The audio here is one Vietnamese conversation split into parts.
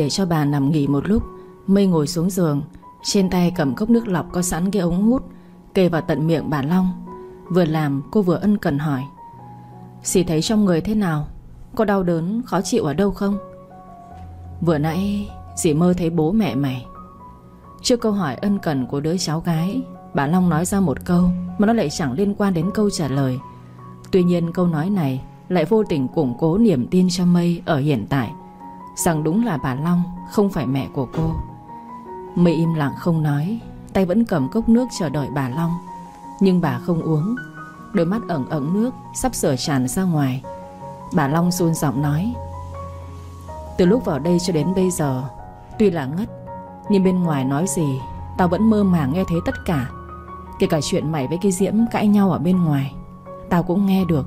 Để cho bà nằm nghỉ một lúc. Mây ngồi xuống giường, Trên tay cầm cốc nước lọc có sẵn cái ống hút Kê vào tận miệng bà Long. Vừa làm, cô vừa ân cần hỏi Xì thấy trong người thế nào? Có đau đớn, khó chịu ở đâu không? Vừa nãy, Dì mơ thấy bố mẹ mày. Trước câu hỏi ân cần của đứa cháu gái, Bà Long nói ra một câu Mà nó lại chẳng liên quan đến câu trả lời. Tuy nhiên câu nói này Lại vô tình củng cố niềm tin cho Mây Ở hiện tại. Rằng đúng là bà Long, Không phải mẹ của cô. Mỹ im lặng không nói, Tay vẫn cầm cốc nước chờ đợi bà Long. Nhưng bà không uống. Đôi mắt ẩn ẩn nước, Sắp sửa tràn ra ngoài. Bà Long run giọng nói, Từ lúc vào đây cho đến bây giờ, Tuy là ngất, Nhưng bên ngoài nói gì, Tao vẫn mơ màng nghe thấy tất cả. Kể cả chuyện mày với cái Diễm cãi nhau ở bên ngoài, Tao cũng nghe được.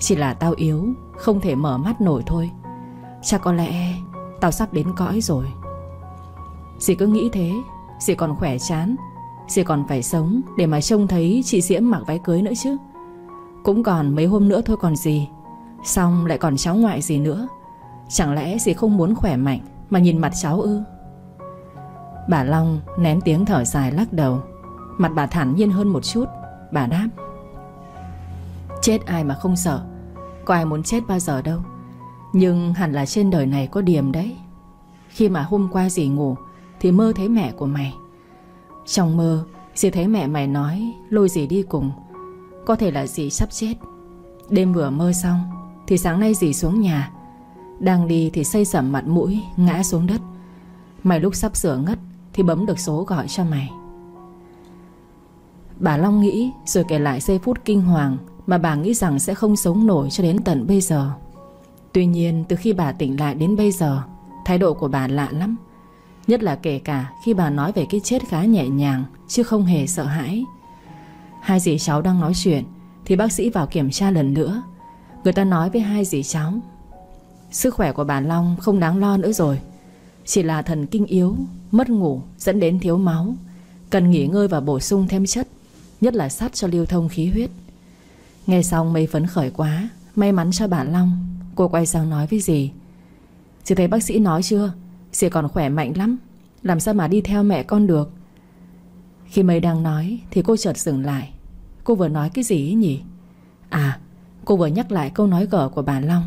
Chỉ là tao yếu, Không thể mở mắt nổi thôi. Chắc có lẽ Tao sắp đến cõi rồi. Dì cứ nghĩ thế, Dì còn khỏe chán, Dì còn phải sống để mà trông thấy chị Diễm mặc váy cưới nữa chứ. Cũng còn mấy hôm nữa thôi còn gì, Xong lại còn cháu ngoại gì nữa. Chẳng lẽ dì không muốn khỏe mạnh Mà nhìn mặt cháu ư? Bà Long nén tiếng thở dài lắc đầu. Mặt bà thản nhiên hơn một chút. Bà đáp, Chết ai mà không sợ? Có ai muốn chết bao giờ đâu. Nhưng hẳn là trên đời này có điểm đấy. Khi mà hôm qua dì ngủ, Thì mơ thấy mẹ của mày. Trong mơ, Dì thấy mẹ mày nói, Lôi dì đi cùng. Có thể là dì sắp chết. Đêm vừa mơ xong, Thì sáng nay dì xuống nhà. Đang đi thì xây sẩm mặt mũi, Ngã xuống đất. Mày lúc sắp sửa ngất, Thì bấm được số gọi cho mày. Bà Long nghĩ, rồi kể lại giây phút kinh hoàng Mà bà nghĩ rằng sẽ không sống nổi cho đến tận bây giờ. Tuy nhiên, từ khi bà tỉnh lại đến bây giờ, Thái độ của bà lạ lắm. Nhất là kể cả khi bà nói về cái chết khá nhẹ nhàng, Chứ không hề sợ hãi. Hai dì cháu đang nói chuyện, Thì bác sĩ vào kiểm tra lần nữa. Người ta nói với hai dì cháu, Sức khỏe của bà Long không đáng lo nữa rồi. Chỉ là thần kinh yếu, Mất ngủ, dẫn đến thiếu máu. Cần nghỉ ngơi và bổ sung thêm chất, Nhất là sắt cho lưu thông khí huyết. Nghe xong, mây phấn khởi quá, May mắn cho bà Long. Cô quay sang nói với dì. Dì thấy bác sĩ nói chưa? Dì còn khỏe mạnh lắm. Làm sao mà đi theo mẹ con được? Khi mây đang nói Thì cô chợt dừng lại. Cô vừa nói cái gì ấy nhỉ? À cô vừa nhắc lại câu nói gở của bà Long.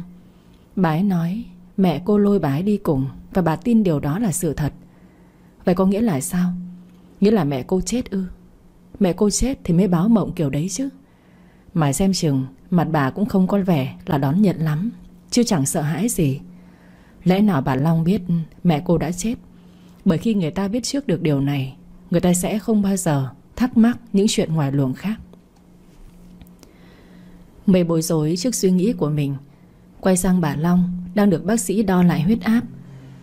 Bà ấy nói, Mẹ cô lôi bà ấy đi cùng Và bà tin điều đó là sự thật. Vậy có nghĩa là sao? Nghĩa là mẹ cô chết ư? Mẹ cô chết thì mới báo mộng kiểu đấy chứ. Mà xem chừng, Mặt bà cũng không có vẻ là đón nhận lắm. Chứ chẳng sợ hãi gì. Lẽ nào bà Long biết mẹ cô đã chết? Bởi khi người ta biết trước được điều này, Người ta sẽ không bao giờ Thắc mắc những chuyện ngoài luồng khác. Mây bối rối trước suy nghĩ của mình, Quay sang bà Long Đang được bác sĩ đo lại huyết áp.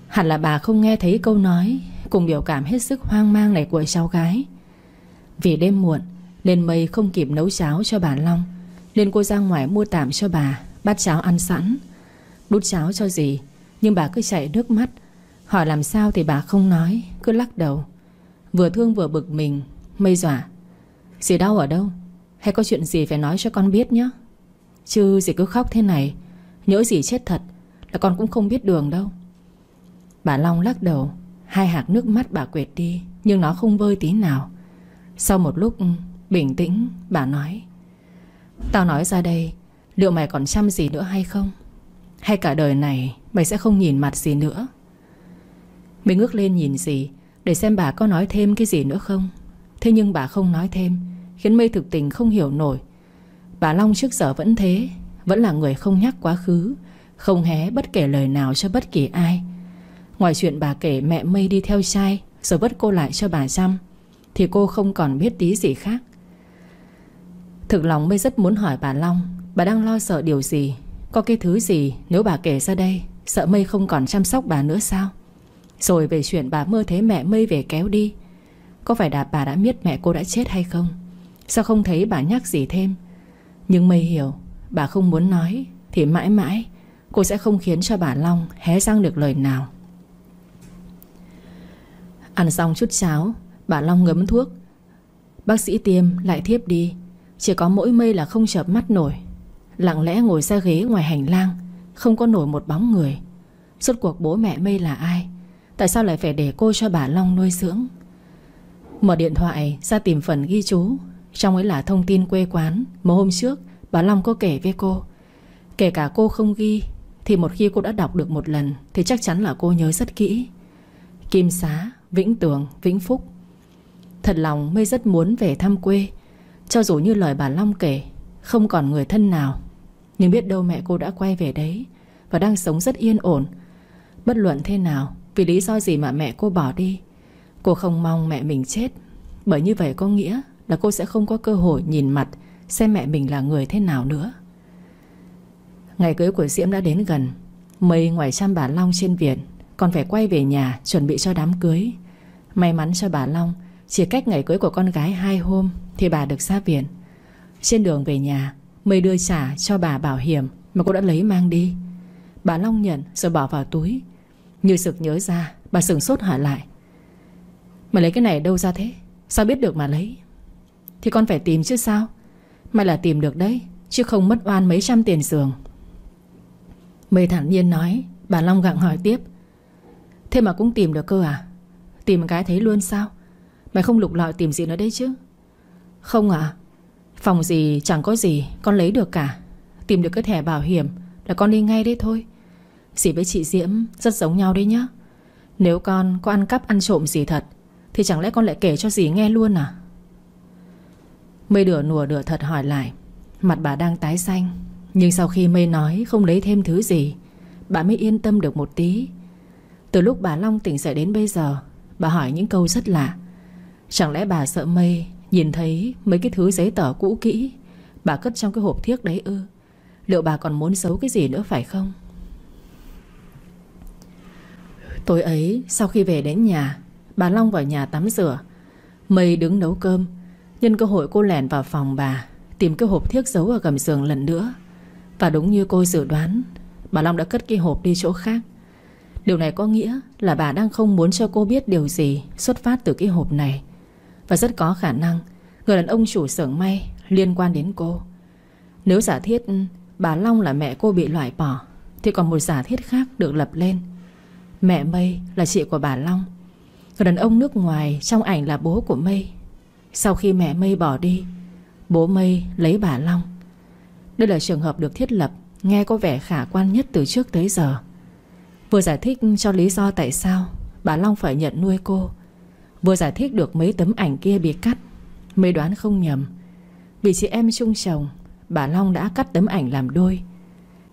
Hẳn là bà không nghe thấy câu nói, Cùng biểu cảm hết sức hoang mang này của cháu gái. Vì đêm muộn Nên mây không kịp nấu cháo cho bà Long, Nên cô ra ngoài mua tạm cho bà Bát cháo ăn sẵn. Đút cháo cho gì Nhưng bà cứ chảy nước mắt. Hỏi làm sao thì bà không nói, Cứ lắc đầu. Vừa thương vừa bực mình Mây dọa. Dì đau ở đâu? Hay có chuyện gì phải nói cho con biết nhé Chứ dì cứ khóc thế này Nhớ dì chết thật Là con cũng không biết đường đâu. Bà Long lắc đầu, Hai hạt nước mắt bà quệt đi, Nhưng nó không vơi tí nào. Sau một lúc ừ, bình tĩnh, Bà nói, Tao nói ra đây, Liệu mày còn chăm gì nữa hay không? Hay cả đời này Mày sẽ không nhìn mặt gì nữa. Mình ngước lên nhìn gì Để xem bà có nói thêm cái gì nữa không. Thế nhưng bà không nói thêm, Khiến mây thực tình không hiểu nổi. Bà Long trước giờ vẫn thế, Vẫn là người không nhắc quá khứ, Không hé bất kể lời nào cho bất kỳ ai. Ngoài chuyện bà kể mẹ mây đi theo trai, Rồi vất cô lại cho bà chăm Thì cô không còn biết tí gì khác. Thực lòng mây rất muốn hỏi bà Long, Bà đang lo sợ điều gì? Có cái thứ gì nếu bà kể ra đây, Sợ mây không còn chăm sóc bà nữa sao? Rồi về chuyện bà mơ thấy mẹ mây về kéo đi. Có phải là bà đã biết mẹ cô đã chết hay không? Sao không thấy bà nhắc gì thêm? Nhưng mây hiểu, Bà không muốn nói, Thì mãi mãi, Cô sẽ không khiến cho bà Long hé răng được lời nào. Ăn xong chút cháo, Bà Long ngấm thuốc. Bác sĩ tiêm lại thiếp đi. Chỉ có mỗi mây là không chợp mắt nổi. Lặng lẽ ngồi ra ghế ngoài hành lang Không có nổi một bóng người. Suốt cuộc bố mẹ Mây là ai? Tại sao lại phải để cô cho bà Long nuôi dưỡng? Mở điện thoại ra tìm phần ghi chú. Trong ấy là thông tin quê quán Mà hôm trước bà Long có kể với cô. Kể cả cô không ghi Thì một khi cô đã đọc được một lần Thì chắc chắn là cô nhớ rất kỹ. Kim Xá, Vĩnh Tường, Vĩnh Phúc. Thật lòng Mây rất muốn về thăm quê. Cho dù như lời bà Long kể Không còn người thân nào. Nhưng biết đâu mẹ cô đã quay về đấy Và đang sống rất yên ổn. Bất luận thế nào, Vì lý do gì mà mẹ cô bỏ đi, Cô không mong mẹ mình chết. Bởi như vậy có nghĩa là cô sẽ không có cơ hội nhìn mặt, Xem mẹ mình là người thế nào nữa. Ngày cưới của Diễm đã đến gần. Mây ngoài chăm bà Long trên viện Còn phải quay về nhà chuẩn bị cho đám cưới. May mắn cho bà Long, Chỉ cách ngày cưới của con gái hai hôm Thì bà được ra viện Trên đường về nhà Mây đưa trả cho bà bảo hiểm Mà cô đã lấy mang đi. Bà Long nhận rồi bỏ vào túi. Như sực nhớ ra, Bà sửng sốt hỏi lại. Mày lấy cái này đâu ra thế? Sao biết được mà lấy? Thì con phải tìm chứ sao? Mày là tìm được đấy, Chứ không mất oan mấy trăm tiền giường Mây thản nhiên nói, Bà Long gặng hỏi tiếp. Thế mà cũng tìm được cơ à? Tìm cái thấy luôn sao? Mày không lục lọi tìm gì nữa đấy chứ? Không à Phòng gì chẳng có gì, Con lấy được cả. Tìm được cái thẻ bảo hiểm Là con đi ngay đấy thôi. Dì với chị Diễm rất giống nhau đấy nhá. Nếu con có ăn cắp ăn trộm gì thật, Thì chẳng lẽ con lại kể cho dì nghe luôn à? Mây đửa nùa đửa thật hỏi lại. Mặt bà đang tái xanh, Nhưng sau khi Mây nói không lấy thêm thứ gì, Bà mới yên tâm được một tí. Từ lúc bà Long tỉnh dậy đến bây giờ, Bà hỏi những câu rất lạ. Chẳng lẽ bà sợ Mây Nhìn thấy mấy cái thứ giấy tờ cũ kỹ, Bà cất trong cái hộp thiếc đấy ư. Liệu bà còn muốn giấu cái gì nữa phải không? Tối ấy, sau khi về đến nhà, Bà Long vào nhà tắm rửa. Mây đứng nấu cơm, Nhân cơ hội cô lẻn vào phòng bà, Tìm cái hộp thiếc giấu ở gầm giường lần nữa. Và đúng như cô dự đoán, Bà Long đã cất cái hộp đi chỗ khác. Điều này có nghĩa là bà đang không muốn cho cô biết điều gì Xuất phát từ cái hộp này. Và rất có khả năng, Người đàn ông chủ xưởng may liên quan đến cô. Nếu giả thiết bà Long là mẹ cô bị loại bỏ, Thì còn một giả thiết khác được lập lên. Mẹ Mây là chị của bà Long. Người đàn ông nước ngoài trong ảnh là bố của Mây Sau khi mẹ Mây bỏ đi, Bố Mây lấy bà Long. Đây là trường hợp được thiết lập, Nghe có vẻ khả quan nhất từ trước tới giờ. Vừa giải thích cho lý do tại sao Bà Long phải nhận nuôi cô Vừa giải thích được mấy tấm ảnh kia bị cắt Mới đoán không nhầm. Vì chị em chung chồng, Bà Long đã cắt tấm ảnh làm đôi.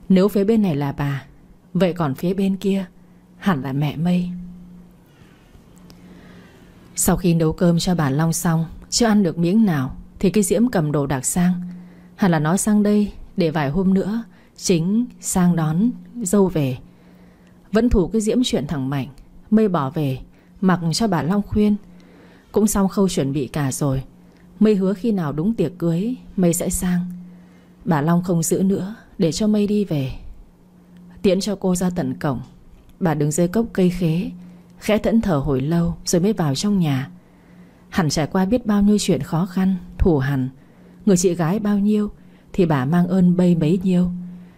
Nếu phía bên này là bà, Vậy còn phía bên kia Hẳn là mẹ Mây. Sau khi nấu cơm cho bà Long xong, Chưa ăn được miếng nào, Thì cái Diễm cầm đồ đạc sang. Hẳn là nói sang đây Để vài hôm nữa, Chính sang đón dâu về. Vẫn thủ cái Diễm chuyện thẳng Mạnh, Mây bỏ về. Mặc cho bà Long khuyên. Cũng xong khâu chuẩn bị cả rồi, Mây hứa khi nào đúng tiệc cưới, Mây sẽ sang. Bà Long không giữ nữa, Để cho Mây đi về. Tiễn cho cô ra tận cổng. Bà đứng dưới cốc cây khế, Khẽ thẫn thở hồi lâu rồi mới vào trong nhà. Hẳn trải qua biết bao nhiêu chuyện khó khăn Thủ hẳn Người chị gái bao nhiêu Thì bà mang ơn bây bấy nhiêu.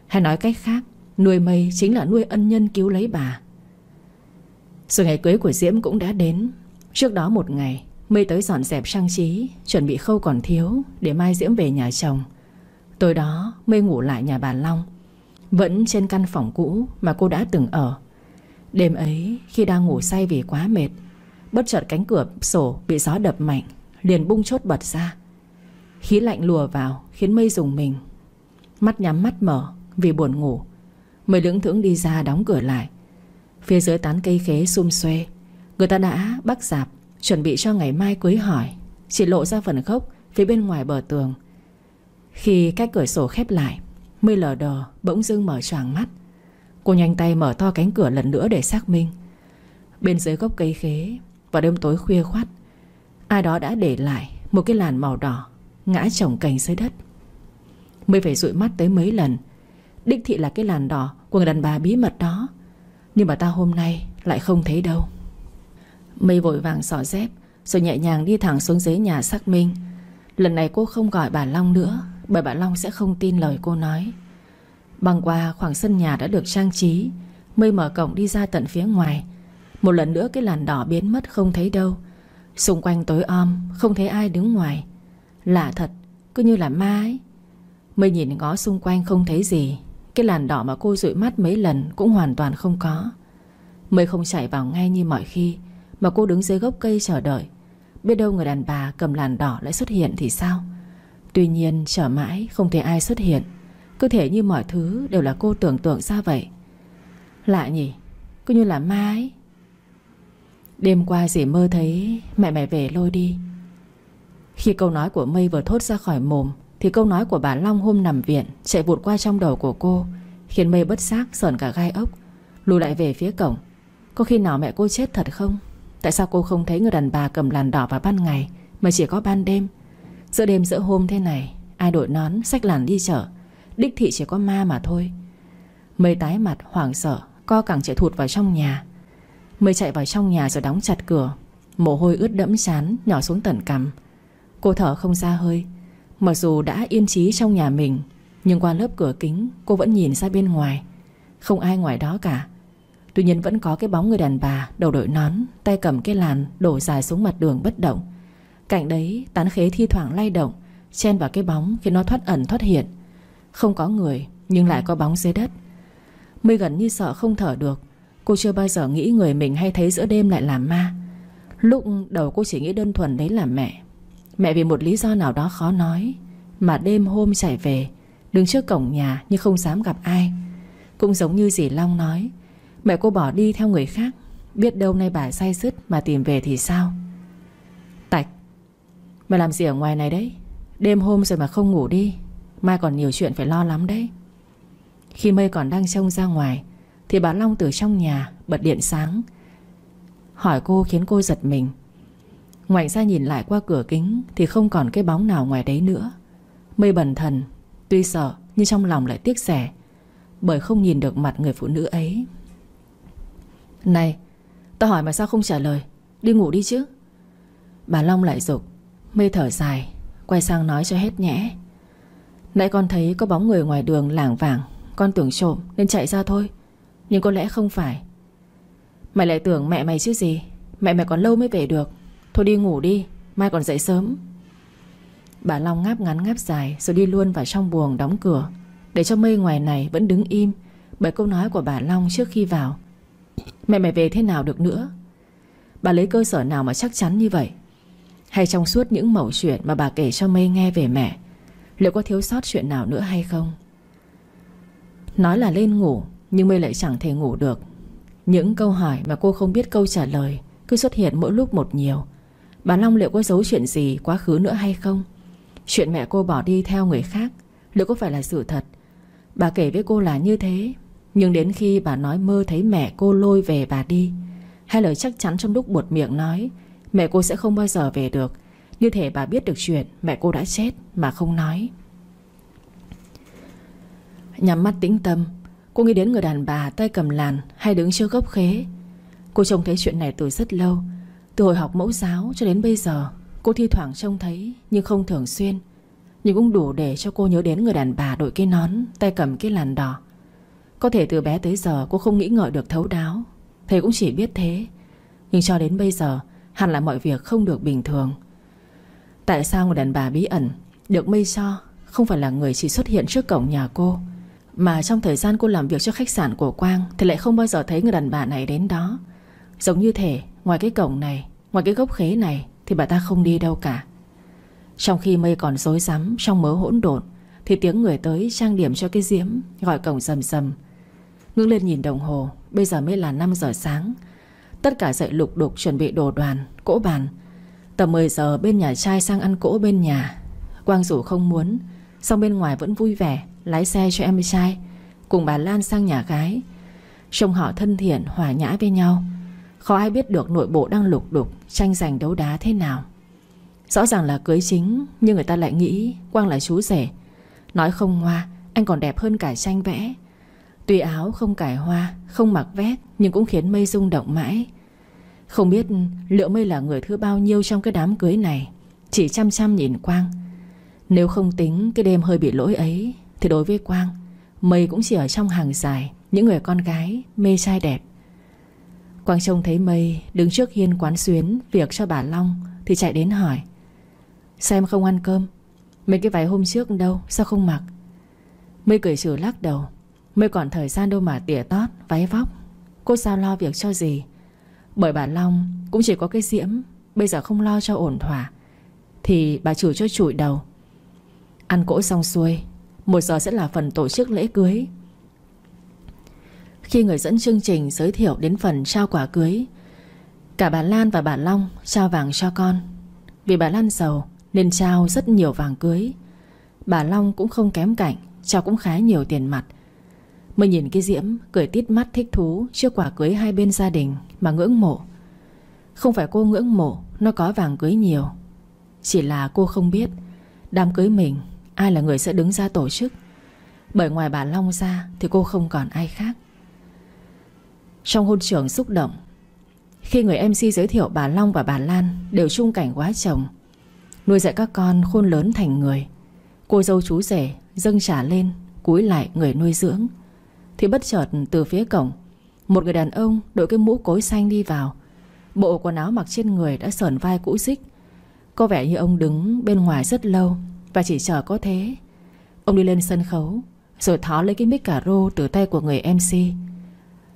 Hay nói cách khác, Nuôi mây chính là nuôi ân nhân cứu lấy bà. Rồi ngày cưới của Diễm cũng đã đến. Trước đó một ngày, Mây tới dọn dẹp trang trí, Chuẩn bị khâu còn thiếu Để mai Diễm về nhà chồng. Tối đó, Mây ngủ lại nhà bà Long. Vẫn trên căn phòng cũ mà cô đã từng ở. Đêm ấy, khi đang ngủ say vì quá mệt, Bất chợt cánh cửa sổ bị gió đập mạnh, Liền bung chốt bật ra. Khí lạnh lùa vào, khiến mây dùng mình. Mắt nhắm mắt mở Vì buồn ngủ. Mây lưỡng thưởng đi ra đóng cửa lại. Phía dưới tán cây khế xum xuê, Người ta đã bắt dạp, Chuẩn bị cho ngày mai cưới hỏi. Chỉ lộ ra phần gốc phía bên ngoài bờ tường. Khi cách cửa sổ khép lại, Mây lờ đờ bỗng dưng mở choàng mắt. Cô nhanh tay mở to cánh cửa lần nữa để xác minh. Bên dưới gốc cây khế, Vào đêm tối khuya khoát Ai đó đã để lại một cái làn màu đỏ Ngã chồng cành dưới đất. Mới phải dụi mắt tới mấy lần. Đích thị là cái làn đỏ Của người đàn bà bí mật đó. Nhưng mà ta hôm nay lại không thấy đâu. Mây vội vàng xỏ dép, Rồi nhẹ nhàng đi thẳng xuống dưới nhà xác minh. Lần này cô không gọi bà Long nữa, Bởi bà Long sẽ không tin lời cô nói. Băng qua khoảng sân nhà đã được trang trí, Mây mở cổng đi ra tận phía ngoài. Một lần nữa cái làn đỏ biến mất không thấy đâu. Xung quanh tối om, Không thấy ai đứng ngoài. Lạ thật, Cứ như là ma ấy. Mây nhìn ngó xung quanh không thấy gì. Cái làn đỏ mà cô dụi mắt mấy lần Cũng hoàn toàn không có. Mây không chạy vào ngay như mọi khi, Mà cô đứng dưới gốc cây chờ đợi. Biết đâu người đàn bà cầm làn đỏ lại xuất hiện thì sao? Tuy nhiên, chờ mãi không thấy ai xuất hiện. Cứ thể như mọi thứ đều là cô tưởng tượng ra vậy. Lạ nhỉ, Cứ như là ma ấy. Đêm qua dì mơ thấy Mẹ mẹ về lôi đi. Khi câu nói của Mây vừa thốt ra khỏi mồm thì câu nói của bà Long hôm nằm viện, Chạy vụt qua trong đầu của cô, Khiến Mây bất giác sờn cả gai ốc. Lùi lại về phía cổng. Có khi nào mẹ cô chết thật không? Tại sao cô không thấy người đàn bà cầm làn đỏ vào ban ngày Mà chỉ có ban đêm? Giữa đêm giữa hôm thế này, Ai đội nón, xách làn đi chợ. Đích thị chỉ có ma mà thôi. Mây tái mặt, hoảng sợ, Co cẳng chạy thụt vào trong nhà. Mây chạy vào trong nhà rồi đóng chặt cửa. Mồ hôi ướt đẫm chán, Nhỏ xuống tận cằm. Cô thở không ra hơi. Mặc dù đã yên trí trong nhà mình, Nhưng qua lớp cửa kính, Cô vẫn nhìn ra bên ngoài. Không ai ngoài đó cả. Tuy nhiên vẫn có cái bóng người đàn bà Đầu đội nón, Tay cầm cái làn Đổ dài xuống mặt đường bất động. Cạnh đấy, tán khế thi thoảng lay động, Chen vào cái bóng khiến nó thoát ẩn, thoát hiện. Không có người, Nhưng lại có bóng dưới đất. Mây gần như sợ không thở được. Cô chưa bao giờ nghĩ người mình hay thấy giữa đêm lại là ma. Lúc đầu cô chỉ nghĩ đơn thuần đấy là mẹ. Mẹ vì một lý do nào đó khó nói, Mà đêm hôm chạy về, Đứng trước cổng nhà nhưng không dám gặp ai. Cũng giống như dì Long nói, Mẹ cô bỏ đi theo người khác, Biết đâu nay bà say sứt mà tìm về thì sao? Tạch Mày làm gì ở ngoài này đấy? Đêm hôm rồi mà không ngủ đi, Mai còn nhiều chuyện phải lo lắm đấy. Khi mây còn đang trông ra ngoài, Thì bà Long từ trong nhà bật điện sáng, Hỏi cô khiến cô giật mình. Ngoảnh ra nhìn lại qua cửa kính Thì không còn cái bóng nào ngoài đấy nữa. Mây bần thần, Tuy sợ, nhưng trong lòng lại tiếc rẻ, Bởi không nhìn được mặt người phụ nữ ấy. Này, Tao hỏi mà sao không trả lời? Đi ngủ đi chứ. Bà Long lại dục, Mây thở dài, Quay sang nói cho hết nhẽ. Nãy con thấy có bóng người ngoài đường lảng vảng, Con tưởng trộm nên chạy ra thôi, Nhưng có lẽ không phải. Mày lại tưởng mẹ mày chứ gì? Mẹ mày còn lâu mới về được. Thôi đi ngủ đi, Mai còn dậy sớm. Bà Long ngáp ngắn ngáp dài Rồi đi luôn vào trong buồng đóng cửa. Để cho mây ngoài này vẫn đứng im, Bởi câu nói của bà Long trước khi vào. Mẹ mày về thế nào được nữa? Bà lấy cơ sở nào mà chắc chắn như vậy? Hay trong suốt những mẩu chuyện Mà bà kể cho mây nghe về mẹ, Liệu có thiếu sót chuyện nào nữa hay không? Nói là lên ngủ, Nhưng mây lại chẳng thể ngủ được. Những câu hỏi mà cô không biết câu trả lời Cứ xuất hiện mỗi lúc một nhiều. Bà Long liệu có giấu chuyện gì quá khứ nữa hay không? Chuyện mẹ cô bỏ đi theo người khác, Liệu có phải là sự thật? Bà kể với cô là như thế, Nhưng đến khi bà nói mơ thấy mẹ cô lôi về bà đi, Hai lời chắc chắn trong lúc buột miệng nói, Mẹ cô sẽ không bao giờ về được. Như thể bà biết được chuyện Mẹ cô đã chết mà không nói. Nhắm mắt tĩnh tâm, Cô nghĩ đến người đàn bà tay cầm làn Hay đứng trước gốc khế. Cô trông thấy chuyện này từ rất lâu từ hồi học mẫu giáo cho đến bây giờ, Cô thi thoảng trông thấy Nhưng không thường xuyên. Nhưng cũng đủ để cho cô nhớ đến người đàn bà đội cái nón, Tay cầm cái làn đỏ. Có thể từ bé tới giờ cô không nghĩ ngợi được thấu đáo. Thầy cũng chỉ biết thế. Nhưng cho đến bây giờ, Hẳn là mọi việc không được bình thường. Tại sao người đàn bà bí ẩn, Được mây cho, Không phải là người chỉ xuất hiện trước cổng nhà cô, Mà trong thời gian cô làm việc cho khách sạn của Quang Thì lại không bao giờ thấy người đàn bà này đến đó? Giống như thể Ngoài cái cổng này, Ngoài cái gốc khế này Thì bà ta không đi đâu cả. Trong khi mây còn rối rắm Trong mớ hỗn độn, Thì tiếng người tới trang điểm cho cái diễm Gọi cổng rầm rầm. Ngưng lên nhìn đồng hồ, Bây giờ mới là 5 giờ sáng. Tất cả dậy lục đục chuẩn bị đồ đoàn, Cỗ bàn. Tầm 10 giờ, bên nhà trai sang ăn cỗ bên nhà. Quang rủ không muốn Xong bên ngoài vẫn vui vẻ, Lái xe cho em trai, Cùng bà Lan sang nhà gái. Trông họ thân thiện, hòa nhã với nhau. Khó ai biết được nội bộ đang lục đục, Tranh giành đấu đá thế nào. Rõ ràng là cưới chính, Nhưng người ta lại nghĩ Quang là chú rể. Nói không hoa, Anh còn đẹp hơn cả tranh vẽ. Tuy áo không cải hoa, Không mặc vét, Nhưng cũng khiến mây rung động mãi. Không biết liệu mây là người thứ bao nhiêu Trong cái đám cưới này. Chỉ chăm chăm nhìn Quang. Nếu không tính cái đêm hơi bị lỗi ấy, Thì đối với Quang, Mây cũng chỉ ở trong hàng dài Những người con gái, mê trai đẹp. Quang trông thấy Mây, Đứng trước hiên quán xuyến, Việc cho bà Long, Thì chạy đến hỏi. Sao em không ăn cơm, Mấy cái váy hôm trước đâu, Sao không mặc? Mây cười trừ lắc đầu. Mây còn thời gian đâu mà tỉa tót, Váy vóc. Cô sao lo việc cho gì? Bởi bà Long cũng chỉ có cái diễm, Bây giờ không lo cho ổn thỏa. Thì bà chủ cho trụi đầu. Ăn cỗ xong xuôi, Một giờ sẽ là phần tổ chức lễ cưới. Khi người dẫn chương trình giới thiệu đến phần trao quả cưới. Cả bà Lan và bà Long trao vàng cho con. Vì bà Lan giàu Nên trao rất nhiều vàng cưới. Bà Long cũng không kém cạnh, Trao cũng khá nhiều tiền mặt. Mới nhìn cái diễm, Cười tít mắt thích thú Trước quả cưới hai bên gia đình Mà ngưỡng mộ. Không phải cô ngưỡng mộ, Nó có vàng cưới nhiều. Chỉ là cô không biết, Đám cưới mình, Ai là người sẽ đứng ra tổ chức. Bởi ngoài bà Long ra Thì cô không còn ai khác. Trong hôn trường xúc động, Khi người MC giới thiệu bà Long và bà Lan Đều chung cảnh quá chồng, Nuôi dạy các con khôn lớn thành người. Cô dâu chú rể dâng trả lên, Cúi lại người nuôi dưỡng. Thì bất chợt từ phía cổng, Một người đàn ông đội cái mũ cối xanh đi vào. Bộ quần áo mặc trên người đã sờn vai cũ xích. Có vẻ như ông đứng bên ngoài rất lâu Và chỉ chờ có thế. Ông đi lên sân khấu, Rồi thó lấy cái mic cà rô từ tay của người MC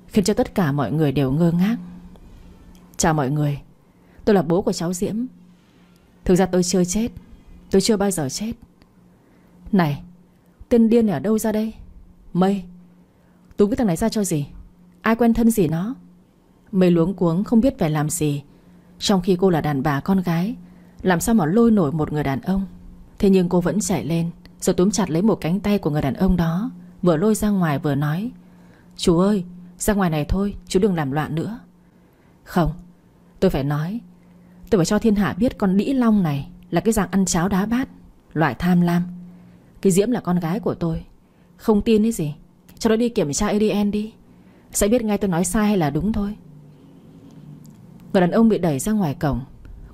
Khiến cho tất cả mọi người đều ngơ ngác. Chào mọi người, Tôi là bố của cháu Diễm. Thực ra tôi chưa chết, Tôi chưa bao giờ chết. Này, Tên điên này ở đâu ra đây? Mây Túm cái thằng này ra cho gì? Ai quen thân gì nó? Mây luống cuống không biết phải làm gì. Trong khi cô là đàn bà con gái, Làm sao mà lôi nổi một người đàn ông? Thế nhưng cô vẫn chạy lên, Rồi túm chặt lấy một cánh tay của người đàn ông đó, Vừa lôi ra ngoài vừa nói, Chú ơi ra ngoài này thôi Chú đừng làm loạn nữa. Không, tôi phải nói. Tôi phải cho thiên hạ biết con đĩ long này Là cái dạng ăn cháo đá bát, Loại tham lam. Cái Diễm là con gái của tôi. Không tin cái gì. Cho nó đi kiểm tra ADN đi. Sẽ biết ngay tôi nói sai hay là đúng thôi. Người đàn ông bị đẩy ra ngoài cổng.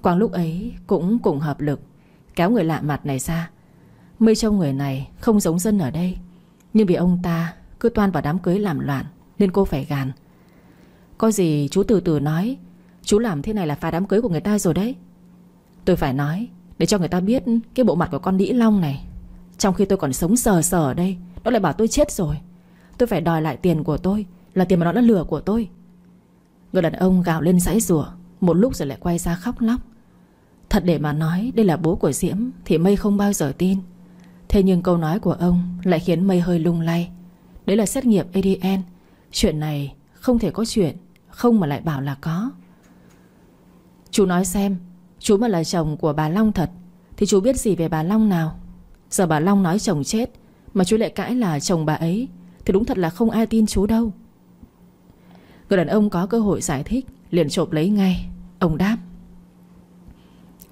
Quang lúc ấy cũng cùng hợp lực, Kéo người lạ mặt này ra. Mây trông người này không giống dân ở đây, Nhưng vì ông ta cứ toan vào đám cưới làm loạn. Nên cô phải gàn. Có gì chú từ từ nói, Chú làm thế này là phá đám cưới của người ta rồi đấy. Tôi phải nói, Để cho người ta biết cái bộ mặt của con đĩ long này. Trong khi tôi còn sống sờ sờ ở đây, Nó lại bảo tôi chết rồi. Tôi phải đòi lại tiền của tôi, Là tiền mà nó đã lừa của tôi. Người đàn ông gào lên sãi rủa Một lúc rồi lại quay ra khóc lóc. Thật để mà nói đây là bố của Diễm Thì Mây không bao giờ tin. Thế nhưng câu nói của ông lại khiến Mây hơi lung lay. Đấy là xét nghiệm ADN Chuyện này không thể có chuyện Không mà lại bảo là có. Chú nói xem, Chú mà là chồng của bà Long thật, Thì chú biết gì về bà Long nào? Giờ bà Long nói chồng chết, Mà chú lại cãi là chồng bà ấy, Thì đúng thật là không ai tin chú đâu. Người đàn ông có cơ hội giải thích, Liền chộp lấy ngay. Ông đáp,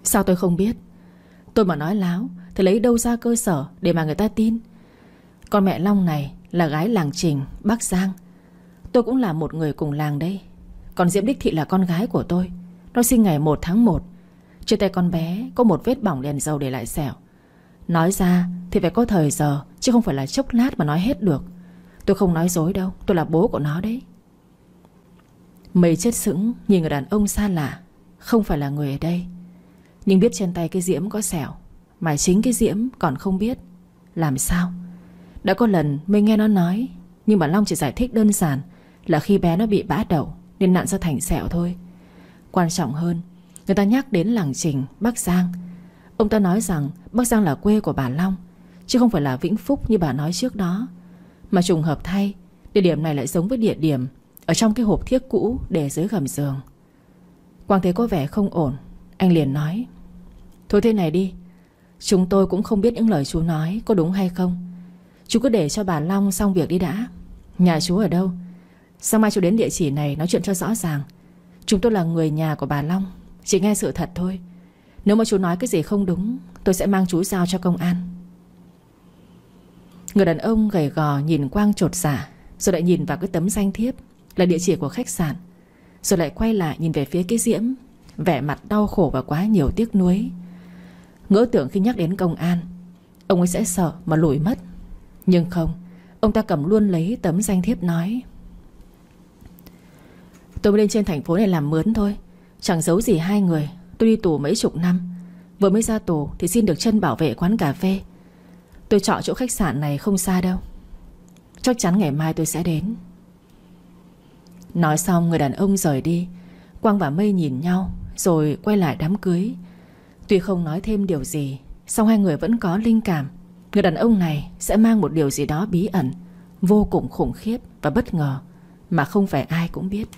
Sao tôi không biết? Tôi mà nói láo, Thì lấy đâu ra cơ sở để mà người ta tin? Con mẹ Long này là gái làng Trình, Bắc Giang Tôi cũng là một người cùng làng đây. Còn Diễm Đích Thị là con gái của tôi. Nó sinh ngày 1 tháng 1 Trên tay con bé có một vết bỏng đèn dầu để lại sẹo. Nói ra thì phải có thời giờ, Chứ không phải là chốc lát mà nói hết được. Tôi không nói dối đâu, Tôi là bố của nó đấy. Mây chết sững, nhìn người đàn ông xa lạ. Không phải là người ở đây. Nhưng biết trên tay cái diễm có sẹo, Mà chính cái diễm còn không biết. Làm sao? Đã có lần Mây nghe nó nói, Nhưng mà Long chỉ giải thích đơn giản. Là khi bé nó bị bã đậu Nên nặn ra thành sẹo thôi. Quan trọng hơn, Người ta nhắc đến làng trình, Bắc Giang. Ông ta nói rằng Bắc Giang là quê của bà Long, Chứ không phải là Vĩnh Phúc như bà nói trước đó. Mà trùng hợp thay, Địa điểm này lại giống với địa điểm Ở trong cái hộp thiếc cũ để dưới gầm giường. Quang thấy có vẻ không ổn, Anh liền nói, Thôi thế này đi, Chúng tôi cũng không biết những lời chú nói có đúng hay không. Chú cứ để cho bà Long xong việc đi đã. Nhà chú ở đâu? Sao mai chú đến địa chỉ này nói chuyện cho rõ ràng? Chúng tôi là người nhà của bà Long Chỉ nghe sự thật thôi. Nếu mà chú nói cái gì không đúng Tôi sẽ mang chú giao cho công an. Người đàn ông gầy gò nhìn Quang trột giả, dạ, Rồi lại nhìn vào cái tấm danh thiếp Là địa chỉ của khách sạn Rồi lại quay lại nhìn về phía cái diễm Vẻ mặt đau khổ và quá nhiều tiếc nuối. Ngỡ tưởng khi nhắc đến công an Ông ấy sẽ sợ mà lùi mất. Nhưng không Ông ta cầm luôn lấy tấm danh thiếp nói Tôi mới lên trên thành phố này làm mướn thôi. Chẳng giấu gì hai người. Tôi đi tù mấy chục năm. Vừa mới ra tù thì xin được chân bảo vệ quán cà phê. Tôi chọn chỗ khách sạn này không xa đâu. Chắc chắn ngày mai tôi sẽ đến. Nói xong, người đàn ông rời đi. Quang và Mây nhìn nhau, Rồi quay lại đám cưới. Tuy không nói thêm điều gì, song hai người vẫn có linh cảm. Người đàn ông này sẽ mang một điều gì đó bí ẩn, Vô cùng khủng khiếp và bất ngờ, Mà không phải ai cũng biết.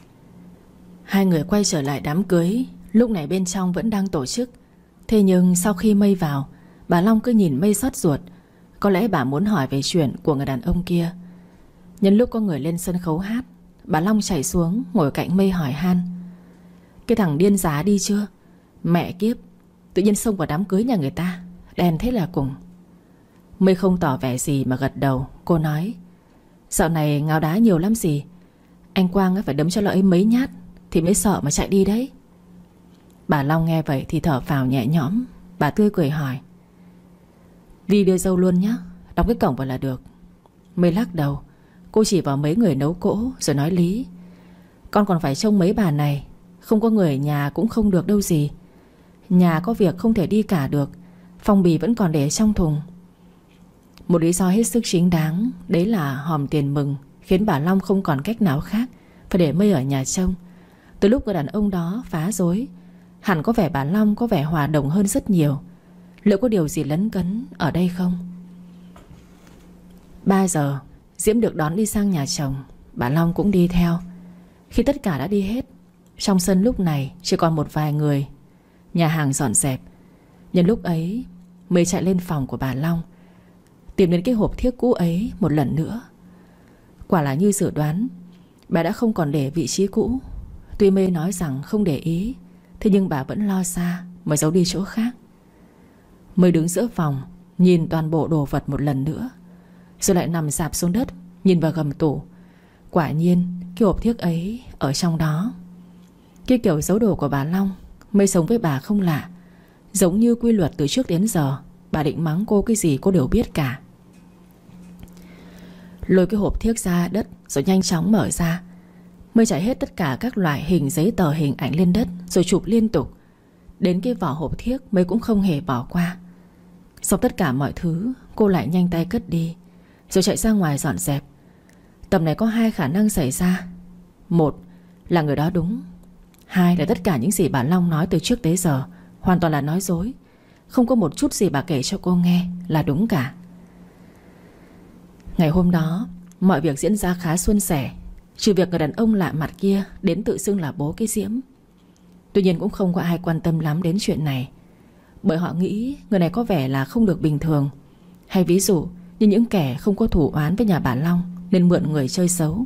Hai người quay trở lại đám cưới, Lúc này bên trong vẫn đang tổ chức. Thế nhưng sau khi Mây vào, Bà Long cứ nhìn Mây xót ruột. Có lẽ bà muốn hỏi về chuyện của người đàn ông kia. Nhân lúc có người lên sân khấu hát, Bà Long chạy xuống Ngồi cạnh Mây hỏi han. Cái thằng điên giá đi chưa? Mẹ kiếp, Tự nhiên xông vào đám cưới nhà người ta, Đèn thế là cùng. Mây không tỏ vẻ gì mà gật đầu, Cô nói, Dạo này ngáo đá nhiều lắm gì, Anh Quang phải đấm cho lợi mấy nhát. Thì mới sợ mà chạy đi đấy. Bà Long nghe vậy thì thở phào nhẹ nhõm. Bà tươi cười hỏi, Đi đưa dâu luôn nhé Đóng cái cổng vào là được. Mây lắc đầu, Cô chỉ vào mấy người nấu cỗ rồi nói lý, Con còn phải trông mấy bà này, Không có người nhà cũng không được đâu gì. Nhà có việc không thể đi cả được, Phong bì vẫn còn để trong thùng. Một lý do hết sức chính đáng, Đấy là hòm tiền mừng, Khiến bà Long không còn cách nào khác, Phải để mây ở nhà trông. Từ lúc người đàn ông đó phá dối Hẳn có vẻ bà Long có vẻ hòa đồng hơn rất nhiều. Liệu có điều gì lấn cấn Ở đây không? 3 giờ, Diễm được đón đi sang nhà chồng. Bà Long cũng đi theo. Khi tất cả đã đi hết, Trong sân lúc này chỉ còn một vài người. Nhà hàng dọn dẹp. Nhân lúc ấy, Mới chạy lên phòng của bà Long, Tìm đến cái hộp thiếc cũ ấy một lần nữa. Quả là như dự đoán, Bà đã không còn để vị trí cũ. Tuy mê nói rằng không để ý, Thế nhưng bà vẫn lo xa Mà giấu đi chỗ khác. Mới đứng giữa phòng, Nhìn toàn bộ đồ vật một lần nữa, Rồi lại nằm dạp xuống đất, Nhìn vào gầm tủ. Quả nhiên, cái hộp thiếc ấy ở trong đó. Cái kiểu giấu đồ của bà Long Mây sống với bà không lạ. Giống như quy luật từ trước đến giờ, Bà định mắng cô cái gì cô đều biết cả. Lôi cái hộp thiếc ra đất, Rồi nhanh chóng mở ra. Mây trải hết tất cả các loại hình giấy tờ, hình ảnh lên đất, Rồi chụp liên tục. Đến cái vỏ hộp thiếc Mây cũng không hề bỏ qua. Xong tất cả mọi thứ, Cô lại nhanh tay cất đi, Rồi chạy ra ngoài dọn dẹp. Tầm này có hai khả năng xảy ra. Một là người đó đúng. Hai là tất cả những gì bà Long nói từ trước tới giờ Hoàn toàn là nói dối. Không có một chút gì bà kể cho cô nghe Là đúng cả. Ngày hôm đó, Mọi việc diễn ra khá suôn sẻ. Trừ việc người đàn ông lạ mặt kia Đến tự xưng là bố cái Diễm. Tuy nhiên cũng không có ai quan tâm lắm đến chuyện này. Bởi họ nghĩ Người này có vẻ là không được bình thường. Hay ví dụ như những kẻ không có thủ oán với nhà bà Long Nên mượn người chơi xấu.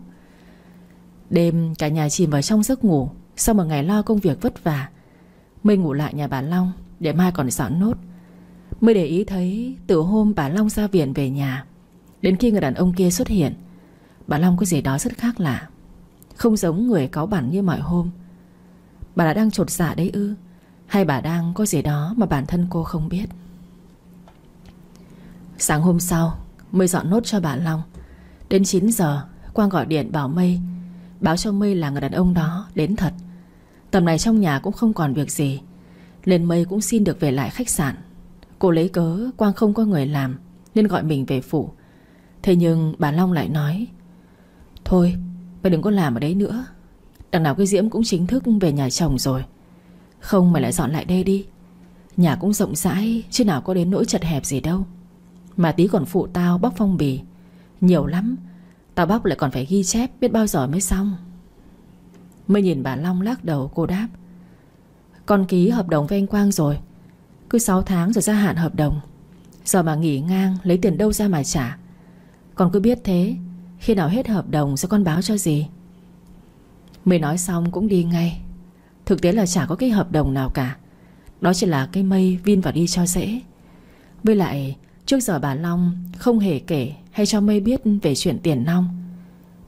Đêm cả nhà chìm vào trong giấc ngủ Sau một ngày lo công việc vất vả. Mây ngủ lại nhà bà Long Để mai còn dọn nốt. Mới để ý thấy từ hôm bà Long ra viện về nhà, Đến khi người đàn ông kia xuất hiện Bà Long có gì đó rất khác lạ. Không giống người cáu bản như mọi hôm. Bà đã đang trột dạ đấy ư? Hay bà đang có gì đó mà bản thân cô không biết? Sáng hôm sau, Mây dọn nốt cho bà Long. Đến 9 giờ, Quang gọi điện bảo Mây, Báo cho Mây là người đàn ông đó đến thật. Tầm này trong nhà cũng không còn việc gì Lên Mây cũng xin được về lại khách sạn. Cô lấy cớ Quang không có người làm, Nên gọi mình về phủ. Thế nhưng bà Long lại nói Thôi, mày đừng có làm ở đấy nữa. Đằng nào cái Diễm cũng chính thức về nhà chồng rồi. Không, mày lại dọn lại đây đi. Nhà cũng rộng rãi, Chứ nào có đến nỗi chật hẹp gì đâu. Mà tí còn phụ tao bóc phong bì. Nhiều lắm, Tao bóc lại còn phải ghi chép Biết bao giờ mới xong. Mới nhìn bà Long lắc đầu, cô đáp. Con ký hợp đồng với anh Quang rồi. Cứ 6 tháng rồi ra hạn hợp đồng. Giờ mà nghỉ ngang, Lấy tiền đâu ra mà trả. Con cứ biết thế khi nào hết hợp đồng sẽ con báo cho gì Mới nói xong cũng đi ngay. Thực tế là chả có cái hợp đồng nào cả. Đó chỉ là cái mây vin vào đi cho dễ. Với lại, Trước giờ bà Long không hề kể Hay cho mây biết về chuyện tiền nong.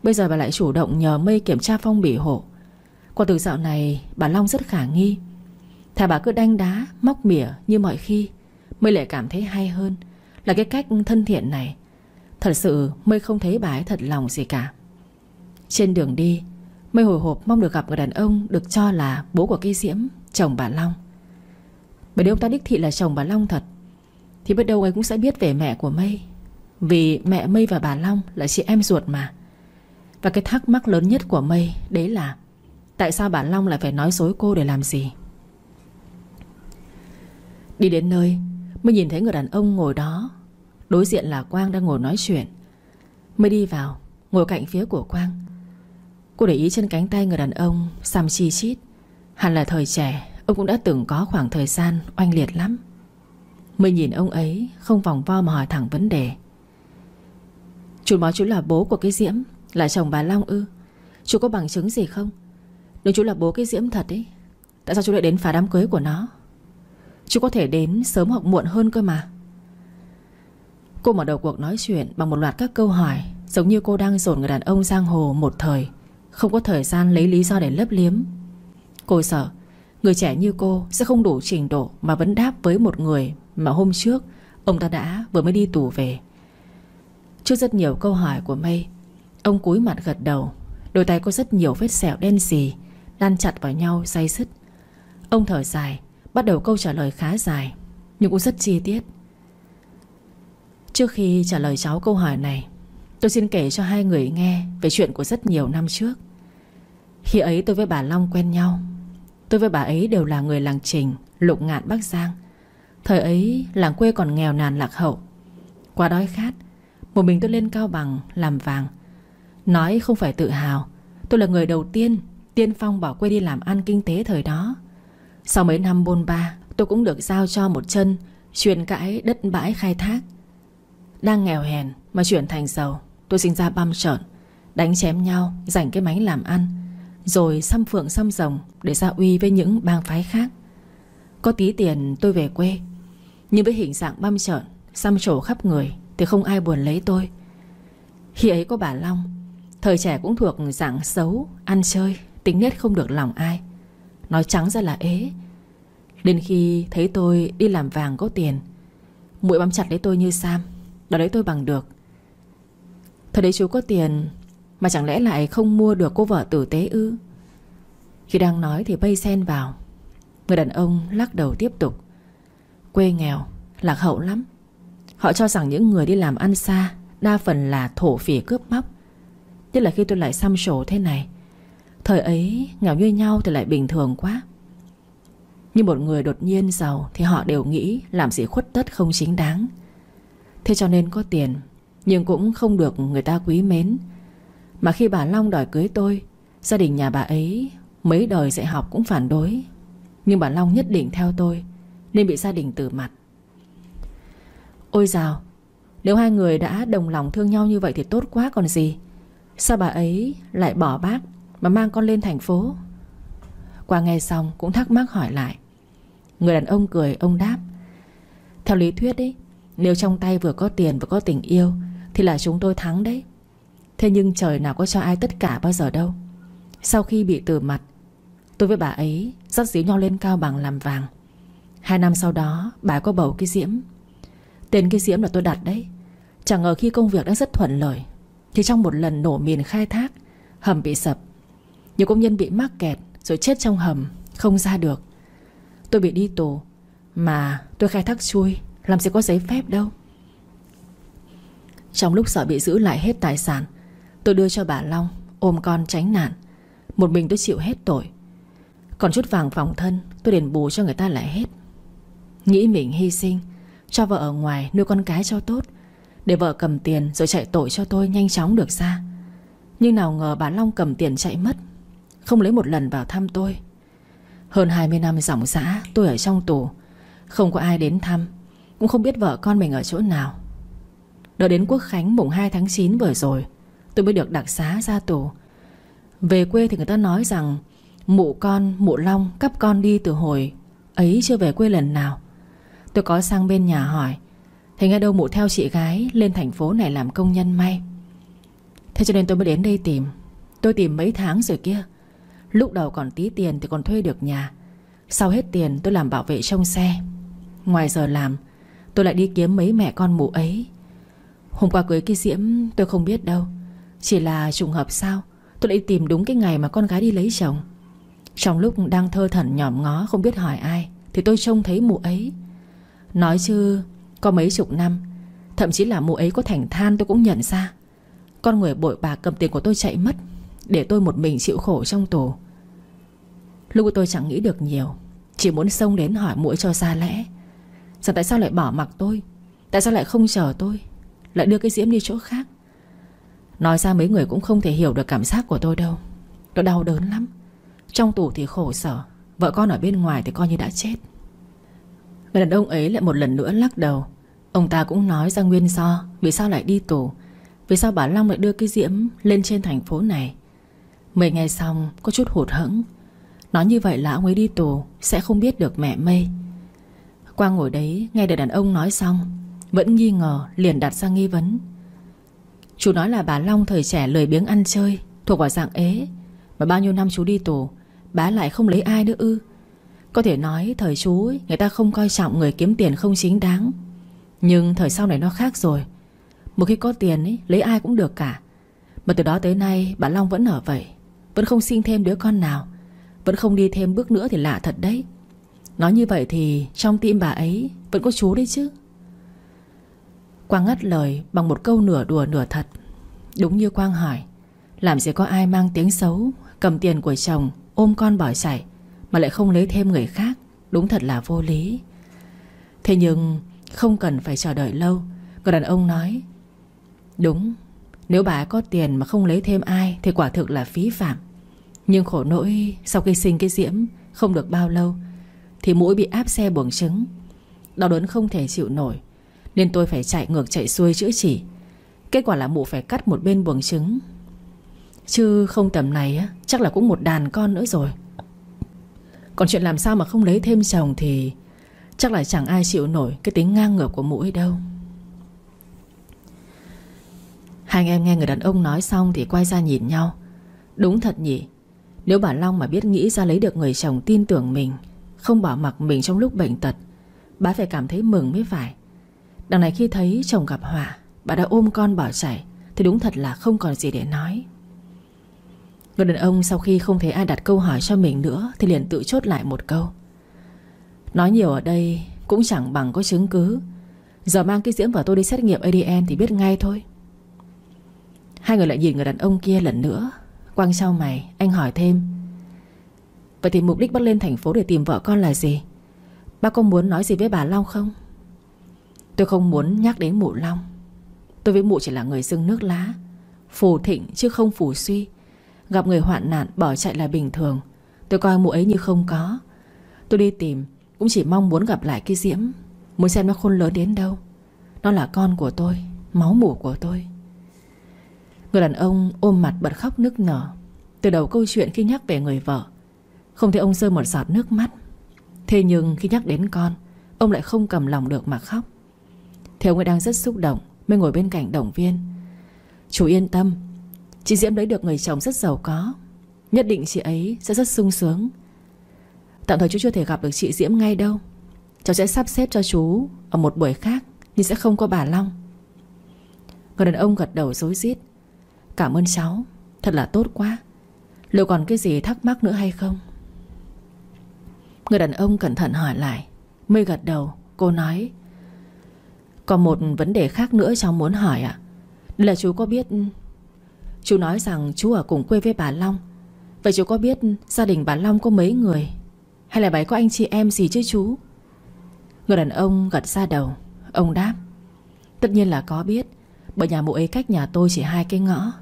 Bây giờ bà lại chủ động nhờ mây kiểm tra phong bỉ hộ. Qua từ dạo này, bà Long rất khả nghi. Thà bà cứ đanh đá, Móc mỉa như mọi khi, Mây lại cảm thấy hay hơn Là cái cách thân thiện này. Thật sự Mây không thấy bà ấy thật lòng gì cả. Trên đường đi Mây hồi hộp mong được gặp người đàn ông Được cho là bố của cây diễm, Chồng bà Long. Bởi nếu ông ta đích thị là chồng bà Long thật, Thì biết đâu ấy cũng sẽ biết về mẹ của Mây. Vì mẹ Mây và bà Long Là chị em ruột mà. Và cái thắc mắc lớn nhất của Mây Đấy là Tại sao bà Long lại phải nói dối cô để làm gì? Đi đến nơi, Mới nhìn thấy người đàn ông ngồi đó Đối diện là Quang đang ngồi nói chuyện. Mới đi vào, Ngồi cạnh phía của Quang. Cô để ý trên cánh tay người đàn ông Xăm chi chít. Hẳn là thời trẻ, Ông cũng đã từng có khoảng thời gian oanh liệt lắm. Mới nhìn ông ấy, Không vòng vo mà hỏi thẳng vấn đề. Chú nói chú là bố của cái Diễm, Là chồng bà Long ư? Chú có bằng chứng gì không? Nếu chú là bố cái Diễm thật ấy, Tại sao chú lại đến phá đám cưới của nó? Chú có thể đến sớm hoặc muộn hơn cơ mà. Cô mở đầu cuộc nói chuyện Bằng một loạt các câu hỏi, Giống như cô đang dồn người đàn ông giang hồ một thời, Không có thời gian lấy lý do để lấp liếm. Cô sợ, Người trẻ như cô sẽ không đủ trình độ Mà vẫn đáp với một người Mà hôm trước Ông ta đã vừa mới đi tù về. Trước rất nhiều câu hỏi của Mây Ông cúi mặt gật đầu, Đôi tay có rất nhiều vết sẹo đen xì Đan chặt vào nhau say sứt. Ông thở dài, Bắt đầu câu trả lời khá dài, Nhưng cũng rất chi tiết. Trước khi trả lời cháu câu hỏi này, Tôi xin kể cho hai người nghe Về chuyện của rất nhiều năm trước. Khi ấy tôi với bà Long quen nhau. Tôi với bà ấy đều là người làng Trình, Lục ngạn, Bắc Giang. Thời ấy, làng quê còn nghèo nàn lạc hậu. Quá đói khát, Một mình tôi lên cao bằng làm vàng. Nói không phải tự hào, Tôi là người đầu tiên Tiên phong bỏ quê đi làm ăn kinh tế thời đó. Sau mấy năm bôn ba, Tôi cũng được giao cho một chân Truyền cãi đất bãi khai thác. Đang nghèo hèn mà chuyển thành giàu, Tôi sinh ra băm trợn Đánh chém nhau, Giành cái máy làm ăn, Rồi xăm phượng xăm rồng Để ra uy với những bang phái khác. Có tí tiền tôi về quê, Nhưng với hình dạng băm trợn Xăm trổ khắp người Thì không ai buồn lấy tôi. Khi ấy có bà Long, Thời trẻ cũng thuộc dạng xấu, Ăn chơi, Tính nết không được lòng ai. Nói trắng ra là ế. Đến khi thấy tôi đi làm vàng có tiền mũi bám chặt lấy tôi như Sam. Đó lấy tôi bằng được. Thời đấy chú có tiền, Mà chẳng lẽ lại không mua được cô vợ tử tế ư? Khi đang nói thì bay sen vào. Người đàn ông lắc đầu tiếp tục. Quê nghèo, Lạc hậu lắm. Họ cho rằng những người đi làm ăn xa, Đa phần là thổ phỉ cướp bóc. Nhất là khi tôi lại xăm sổ thế này. Thời ấy, nghèo như nhau thì lại bình thường quá. Nhưng một người đột nhiên giàu Thì họ đều nghĩ làm gì khuất tất không chính đáng. Thế cho nên có tiền, Nhưng cũng không được người ta quý mến. Mà khi bà Long đòi cưới tôi, Gia đình nhà bà ấy Mấy đời dạy học cũng phản đối. Nhưng bà Long nhất định theo tôi, Nên bị gia đình từ mặt. Ôi dào, Nếu hai người đã đồng lòng thương nhau như vậy Thì tốt quá còn gì. Sao bà ấy lại bỏ bác Mà mang con lên thành phố? Qua nghe xong cũng thắc mắc hỏi lại. Người đàn ông cười ông đáp. Theo lý thuyết ấy nếu trong tay vừa có tiền vừa có tình yêu, Thì là chúng tôi thắng đấy. Thế nhưng trời nào có cho ai tất cả bao giờ đâu. Sau khi bị từ mặt, Tôi với bà ấy dắt díu nhau lên cao bằng làm vàng. Hai năm sau đó, bà có bầu cái diễm. Tên cái diễm là tôi đặt đấy. Chẳng ngờ khi công việc đã rất thuận lợi, Thì trong một lần nổ mìn khai thác, Hầm bị sập. Nhiều công nhân bị mắc kẹt Rồi chết trong hầm, Không ra được. Tôi bị đi tù, Mà tôi khai thác chui. Làm gì có giấy phép đâu. Trong lúc sợ bị giữ lại hết tài sản, Tôi đưa cho bà Long Ôm con tránh nạn. Một mình tôi chịu hết tội. Còn chút vàng phòng thân, Tôi đền bù cho người ta lại hết. Nghĩ mình hy sinh, Cho vợ ở ngoài nuôi con cái cho tốt, Để vợ cầm tiền rồi chạy tội cho tôi nhanh chóng được ra. Nhưng nào ngờ bà Long cầm tiền chạy mất, Không lấy một lần vào thăm tôi. Hơn 20 năm dòng xã Tôi ở trong tù, Không có ai đến thăm. Cũng không biết vợ con mình ở chỗ nào. Đợi đến quốc khánh mùng 2 tháng 9 vừa rồi Tôi mới được đặc xá ra tù. Về quê thì người ta nói rằng Mụ con, mụ Long cắp con đi từ hồi Ấy chưa về quê lần nào. Tôi có sang bên nhà hỏi Thì nghe đâu mụ theo chị gái Lên thành phố này làm công nhân may? Thế cho nên tôi mới đến đây tìm. Tôi tìm mấy tháng rồi kia. Lúc đầu còn tí tiền thì còn thuê được nhà. Sau hết tiền tôi làm bảo vệ trong xe. Ngoài giờ làm Tôi lại đi kiếm mấy mẹ con mụ ấy. Hôm qua cưới cái Diễm, tôi không biết đâu. Chỉ là trùng hợp sao? Tôi lại tìm đúng cái ngày mà con gái đi lấy chồng. Trong lúc đang thơ thẩn nhỏm ngó Không biết hỏi ai, Thì tôi trông thấy mụ ấy. Nói chứ, có mấy chục năm, Thậm chí là mụ ấy có thành than tôi cũng nhận ra. Con người bội bạc cầm tiền của tôi chạy mất, Để tôi một mình chịu khổ trong tù. Lúc tôi chẳng nghĩ được nhiều, Chỉ muốn xông đến hỏi mũi cho ra lẽ. Rằng tại sao lại bỏ mặc tôi? Tại sao lại không chờ tôi? Lại đưa cái diễm đi chỗ khác? Nói ra mấy người cũng không thể hiểu được cảm giác của tôi đâu. Tôi đau đớn lắm. Trong tù thì khổ sở. Vợ con ở bên ngoài thì coi như đã chết. Người đàn ông ấy lại một lần nữa lắc đầu. Ông ta cũng nói ra nguyên do Vì sao lại đi tù. Vì sao bà Long lại đưa cái diễm lên trên thành phố này? Mười ngày xong có chút hụt hẫng. Nói như vậy là ông ấy đi tù, Sẽ không biết được mẹ mây Quang ngồi đấy nghe được đàn ông nói xong Vẫn nghi ngờ liền đặt ra nghi vấn. Chú nói là bà Long thời trẻ lười biếng ăn chơi Thuộc vào dạng ế Mà bao nhiêu năm chú đi tù Bá lại không lấy ai nữa ư. Có thể nói thời chú ấy, Người ta không coi trọng người kiếm tiền không chính đáng. Nhưng thời sau này nó khác rồi. Một khi có tiền ấy, lấy ai cũng được cả. Mà từ đó tới nay bà Long vẫn ở vậy Vẫn không sinh thêm đứa con nào Vẫn không đi thêm bước nữa thì lạ thật đấy. Nói như vậy thì trong tim bà ấy Vẫn có chú đấy chứ? Quang ngắt lời bằng một câu nửa đùa nửa thật, Đúng như Quang hỏi, Làm gì có ai mang tiếng xấu, Cầm tiền của chồng, Ôm con bỏ chạy, Mà lại không lấy thêm người khác, Đúng thật là vô lý. Thế nhưng không cần phải chờ đợi lâu, Người đàn ông nói, Đúng, Nếu bà có tiền mà không lấy thêm ai Thì quả thực là phí phạm. Nhưng khổ nỗi sau khi sinh cái diễm Không được bao lâu thì mũi bị áp xe buồng trứng. Đau đớn không thể chịu nổi, Nên tôi phải chạy ngược chạy xuôi chữa chỉ Kết quả là mụ phải cắt một bên buồng trứng. Chứ không tầm này á, Chắc là cũng một đàn con nữa rồi. Còn chuyện làm sao mà không lấy thêm chồng Thì chắc là chẳng ai chịu nổi Cái tính ngang ngược của mũi đâu. Hai anh em nghe người đàn ông nói xong Thì quay ra nhìn nhau. Đúng thật nhỉ, Nếu bà Long mà biết nghĩ ra lấy được người chồng tin tưởng mình không bỏ mặc mình trong lúc bệnh tật, Bà phải cảm thấy mừng mới phải. Đằng này khi thấy chồng gặp hỏa Bà đã ôm con bỏ chạy, Thì đúng thật là không còn gì để nói. Người đàn ông sau khi không thấy ai đặt câu hỏi cho mình nữa, Thì liền tự chốt lại một câu. Nói nhiều ở đây Cũng chẳng bằng có chứng cứ. Giờ mang cái diễm vào tôi đi xét nghiệm ADN Thì biết ngay thôi. Hai người lại nhìn người đàn ông kia lần nữa. Quang sau mày, Anh hỏi thêm. Vậy thì mục đích bắt lên thành phố để tìm vợ con là gì? Bác có muốn nói gì với bà Long không? Tôi không muốn nhắc đến mụ Long. Tôi với mụ chỉ là người dưng nước lá, Phù thịnh chứ không phù suy. Gặp người hoạn nạn bỏ chạy là bình thường. Tôi coi mụ ấy như không có. Tôi đi tìm, Cũng chỉ mong muốn gặp lại cái diễm. Muốn xem nó khôn lớn đến đâu. Nó là con của tôi, Máu mủ của tôi. Người đàn ông ôm mặt bật khóc nức nở. Từ đầu câu chuyện khi nhắc về người vợ không thấy ông rơi một giọt nước mắt. Thế nhưng khi nhắc đến con, Ông lại không cầm lòng được mà khóc. Thế ông ấy đang rất xúc động, Mới ngồi bên cạnh động viên. Chú yên tâm, Chị Diễm lấy được người chồng rất giàu có. Nhất định chị ấy sẽ rất sung sướng. Tạm thời chú chưa thể gặp được chị Diễm ngay đâu. Cháu sẽ sắp xếp cho chú Ở một buổi khác, Nhưng sẽ không có bà Long. Người đàn ông gật đầu dối rít. Cảm ơn cháu, Thật là tốt quá. Liệu còn cái gì thắc mắc nữa hay không? Người đàn ông cẩn thận hỏi lại. Mây gật đầu, Cô nói. Còn một vấn đề khác nữa cháu muốn hỏi ạ. Là chú có biết, Chú nói rằng chú ở cùng quê với bà Long. Vậy chú có biết gia đình bà Long có mấy người? Hay là bà có anh chị em gì chứ chú? Người đàn ông gật ra đầu. Ông đáp. Tất nhiên là có biết. Bởi nhà mụ ấy cách nhà tôi chỉ hai cái ngõ.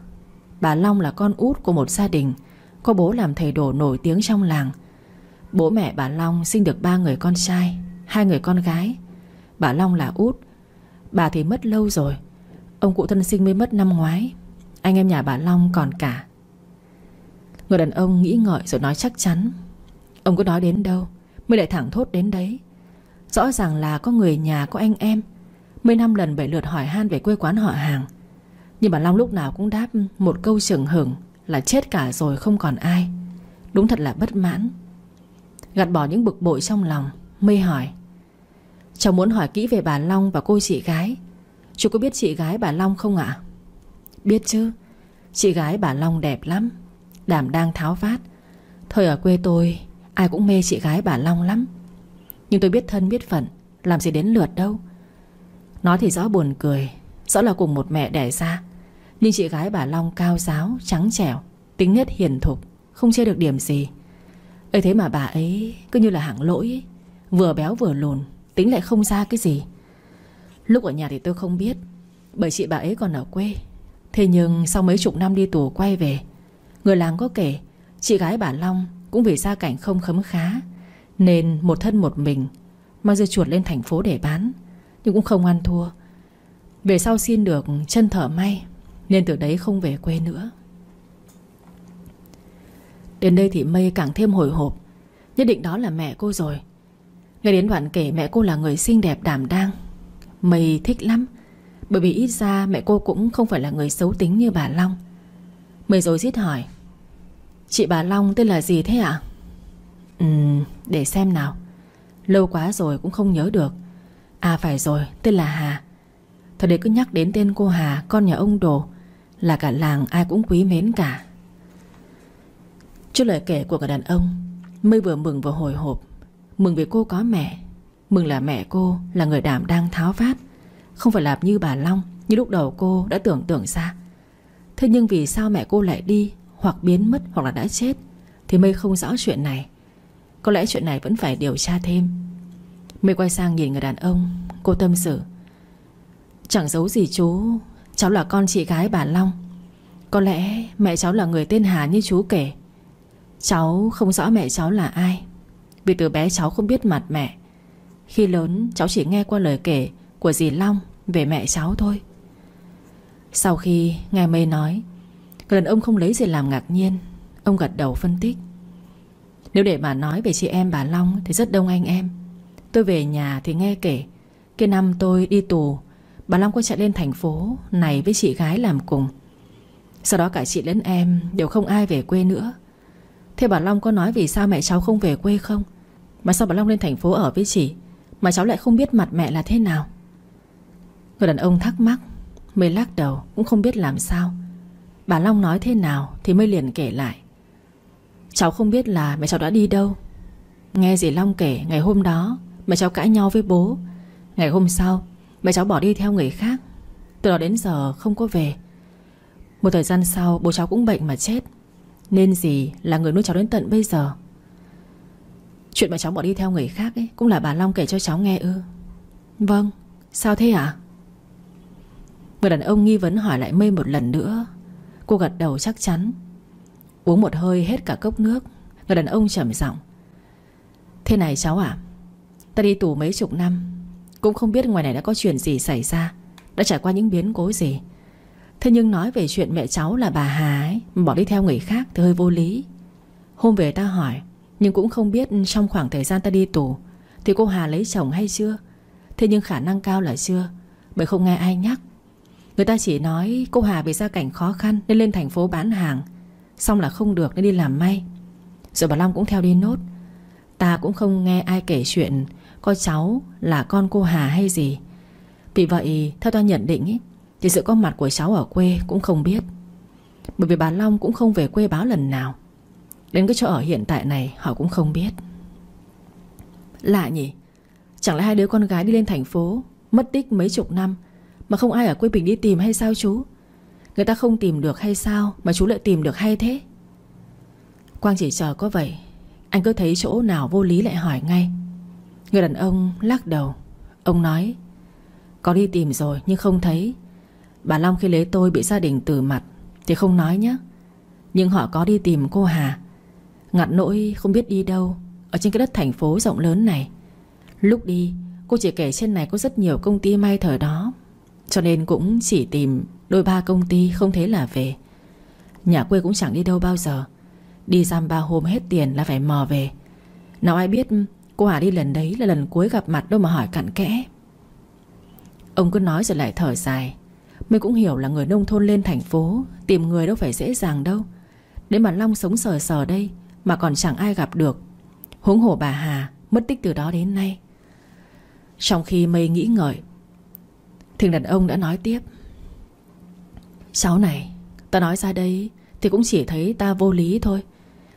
Bà Long là con út của một gia đình. Có bố làm thầy đồ nổi tiếng trong làng. Bố mẹ bà Long sinh được ba người con trai, Hai người con gái. Bà Long là út. Bà thì mất lâu rồi. Ông cụ thân sinh mới mất năm ngoái. Anh em nhà bà Long còn cả. Người đàn ông nghĩ ngợi rồi nói chắc chắn. Ông có nói đến đâu, Mới lại thẳng thốt đến đấy. Rõ ràng là có người nhà có anh em. Mấy năm lần bảy lượt hỏi han về quê quán họ hàng. Nhưng bà Long lúc nào cũng đáp Một câu sừng hưởng Là chết cả rồi không còn ai. Đúng thật là bất mãn. Gạt bỏ những bực bội trong lòng Mây hỏi. Cháu muốn hỏi kỹ về bà Long và cô chị gái. Chú có biết chị gái bà Long không ạ? Biết chứ. Chị gái bà Long đẹp lắm Đảm đang tháo vát. Thời ở quê tôi Ai cũng mê chị gái bà Long lắm. Nhưng tôi biết thân biết phận Làm gì đến lượt đâu. Nói thì rõ buồn cười Rõ là cùng một mẹ đẻ ra. Nhưng chị gái bà Long cao giáo, trắng trẻo Tính nết hiền thục Không chê được điểm gì ấy thế mà bà ấy cứ như là hạng lỗi ấy. Vừa béo vừa lùn, Tính lại không ra cái gì. Lúc ở nhà thì tôi không biết, Bởi chị bà ấy còn ở quê. Thế nhưng sau mấy chục năm đi tù quay về, Người làng có kể, Chị gái bà Long cũng vì gia cảnh không khấm khá, Nên một thân một mình Mang dưa chuột lên thành phố để bán, Nhưng cũng không ăn thua. Về sau xin được chân thở may, Nên từ đấy không về quê nữa. Đến đây thì Mây càng thêm hồi hộp. Nhất định đó là mẹ cô rồi. Nghe đến đoạn kể mẹ cô là người xinh đẹp đảm đang Mây thích lắm. Bởi vì ít ra mẹ cô cũng không phải là người xấu tính như bà Long. Mây rồi giết hỏi Chị bà Long tên là gì thế ạ? Ừm, để xem nào. Lâu quá rồi cũng không nhớ được. À phải rồi, tên là Hà. Thật đấy cứ nhắc đến tên cô Hà Con nhà ông Đồ Là cả làng ai cũng quý mến cả. Trước lời kể của cả đàn ông, Mây vừa mừng vừa hồi hộp. Mừng vì cô có mẹ. Mừng là mẹ cô là người đảm đang tháo vát. Không phải làm như bà Long, Như lúc đầu cô đã tưởng tượng ra. Thế nhưng vì sao mẹ cô lại đi, Hoặc biến mất, hoặc là đã chết, Thì Mây không rõ chuyện này. Có lẽ chuyện này vẫn phải điều tra thêm. Mây quay sang nhìn người đàn ông, Cô tâm sự. Chẳng giấu gì chú, Cháu là con chị gái bà Long. Có lẽ mẹ cháu là người tên Hà như chú kể. Cháu không rõ mẹ cháu là ai. Vì từ bé cháu không biết mặt mẹ. Khi lớn, cháu chỉ nghe qua lời kể Của dì Long về mẹ cháu thôi. Sau khi nghe mây nói Người đàn ông không lấy gì làm ngạc nhiên, Ông gật đầu phân tích. Nếu để bà nói về chị em bà Long Thì rất đông anh em. Tôi về nhà thì nghe kể, Cái năm tôi đi tù, Bà Long có chạy lên thành phố Này với chị gái làm cùng. Sau đó cả chị lẫn em Đều không ai về quê nữa. Thế bà Long có nói vì sao mẹ cháu không về quê không? Mà sao bà Long lên thành phố ở với chị, Mà cháu lại không biết mặt mẹ là thế nào? Người đàn ông thắc mắc, Mới lắc đầu, cũng không biết làm sao. Bà Long nói thế nào Thì mới liền kể lại. Cháu không biết là mẹ cháu đã đi đâu. Nghe dì Long kể, ngày hôm đó, Mẹ cháu cãi nhau với bố. Ngày hôm sau, Mẹ cháu bỏ đi theo người khác. Từ đó đến giờ không có về. Một thời gian sau, bố cháu cũng bệnh mà chết nên gì là người nuôi cháu đến tận bây giờ? Chuyện mà cháu bỏ đi theo người khác ấy, Cũng là bà Long kể cho cháu nghe ư? Vâng Sao thế ạ? Người đàn ông nghi vấn hỏi lại mây một lần nữa. Cô gật đầu chắc chắn. Uống một hơi hết cả cốc nước, Người đàn ông trầm giọng. Thế này cháu ạ, Ta đi tù mấy chục năm, Cũng không biết ngoài này đã có chuyện gì xảy ra, Đã trải qua những biến cố gì. Thế nhưng nói về chuyện mẹ cháu là bà Hà ấy Bỏ đi theo người khác thì hơi vô lý. Hôm về ta hỏi Nhưng cũng không biết trong khoảng thời gian ta đi tù Thì cô Hà lấy chồng hay chưa? Thế nhưng khả năng cao là chưa Bởi không nghe ai nhắc. Người ta chỉ nói cô Hà vì gia cảnh khó khăn Nên lên thành phố bán hàng Xong là không được nên đi làm may. Rồi bà Long cũng theo đi nốt. Ta cũng không nghe ai kể chuyện Có cháu là con cô Hà hay gì. Vì vậy theo ta nhận định ý, thì sự có mặt của cháu ở quê cũng không biết. Bởi vì bà Long cũng không về quê báo lần nào. Đến cái chỗ ở hiện tại này, Họ cũng không biết. Lạ nhỉ? Chẳng lẽ hai đứa con gái đi lên thành phố, Mất tích mấy chục năm, Mà không ai ở quê Bình đi tìm hay sao chú? Người ta không tìm được hay sao Mà chú lại tìm được hay thế? Quang chỉ chờ có vậy, Anh cứ thấy chỗ nào vô lý lại hỏi ngay. Người đàn ông lắc đầu. Ông nói, Có đi tìm rồi nhưng không thấy. Bà Long khi lấy tôi bị gia đình từ mặt Thì không nói nhé. Nhưng họ có đi tìm cô Hà. Ngặt nỗi không biết đi đâu, Ở trên cái đất thành phố rộng lớn này. Lúc đi, cô chỉ kể trên này có rất nhiều công ty may thời đó, Cho nên cũng chỉ tìm đôi ba công ty không thế là về. Nhà quê cũng chẳng đi đâu bao giờ. Đi giam ba hôm hết tiền là phải mò về. Nào ai biết, cô Hà đi lần đấy là lần cuối gặp mặt đâu mà hỏi cặn kẽ. Ông cứ nói rồi lại thở dài mình cũng hiểu là người nông thôn lên thành phố, Tìm người đâu phải dễ dàng đâu. Đến mà Long sống sờ sờ đây, Mà còn chẳng ai gặp được. Huống hổ bà Hà mất tích từ đó đến nay. Trong khi mây nghĩ ngợi Thằng đàn ông đã nói tiếp. Cháu này, Ta nói ra đây Thì cũng chỉ thấy ta vô lý thôi.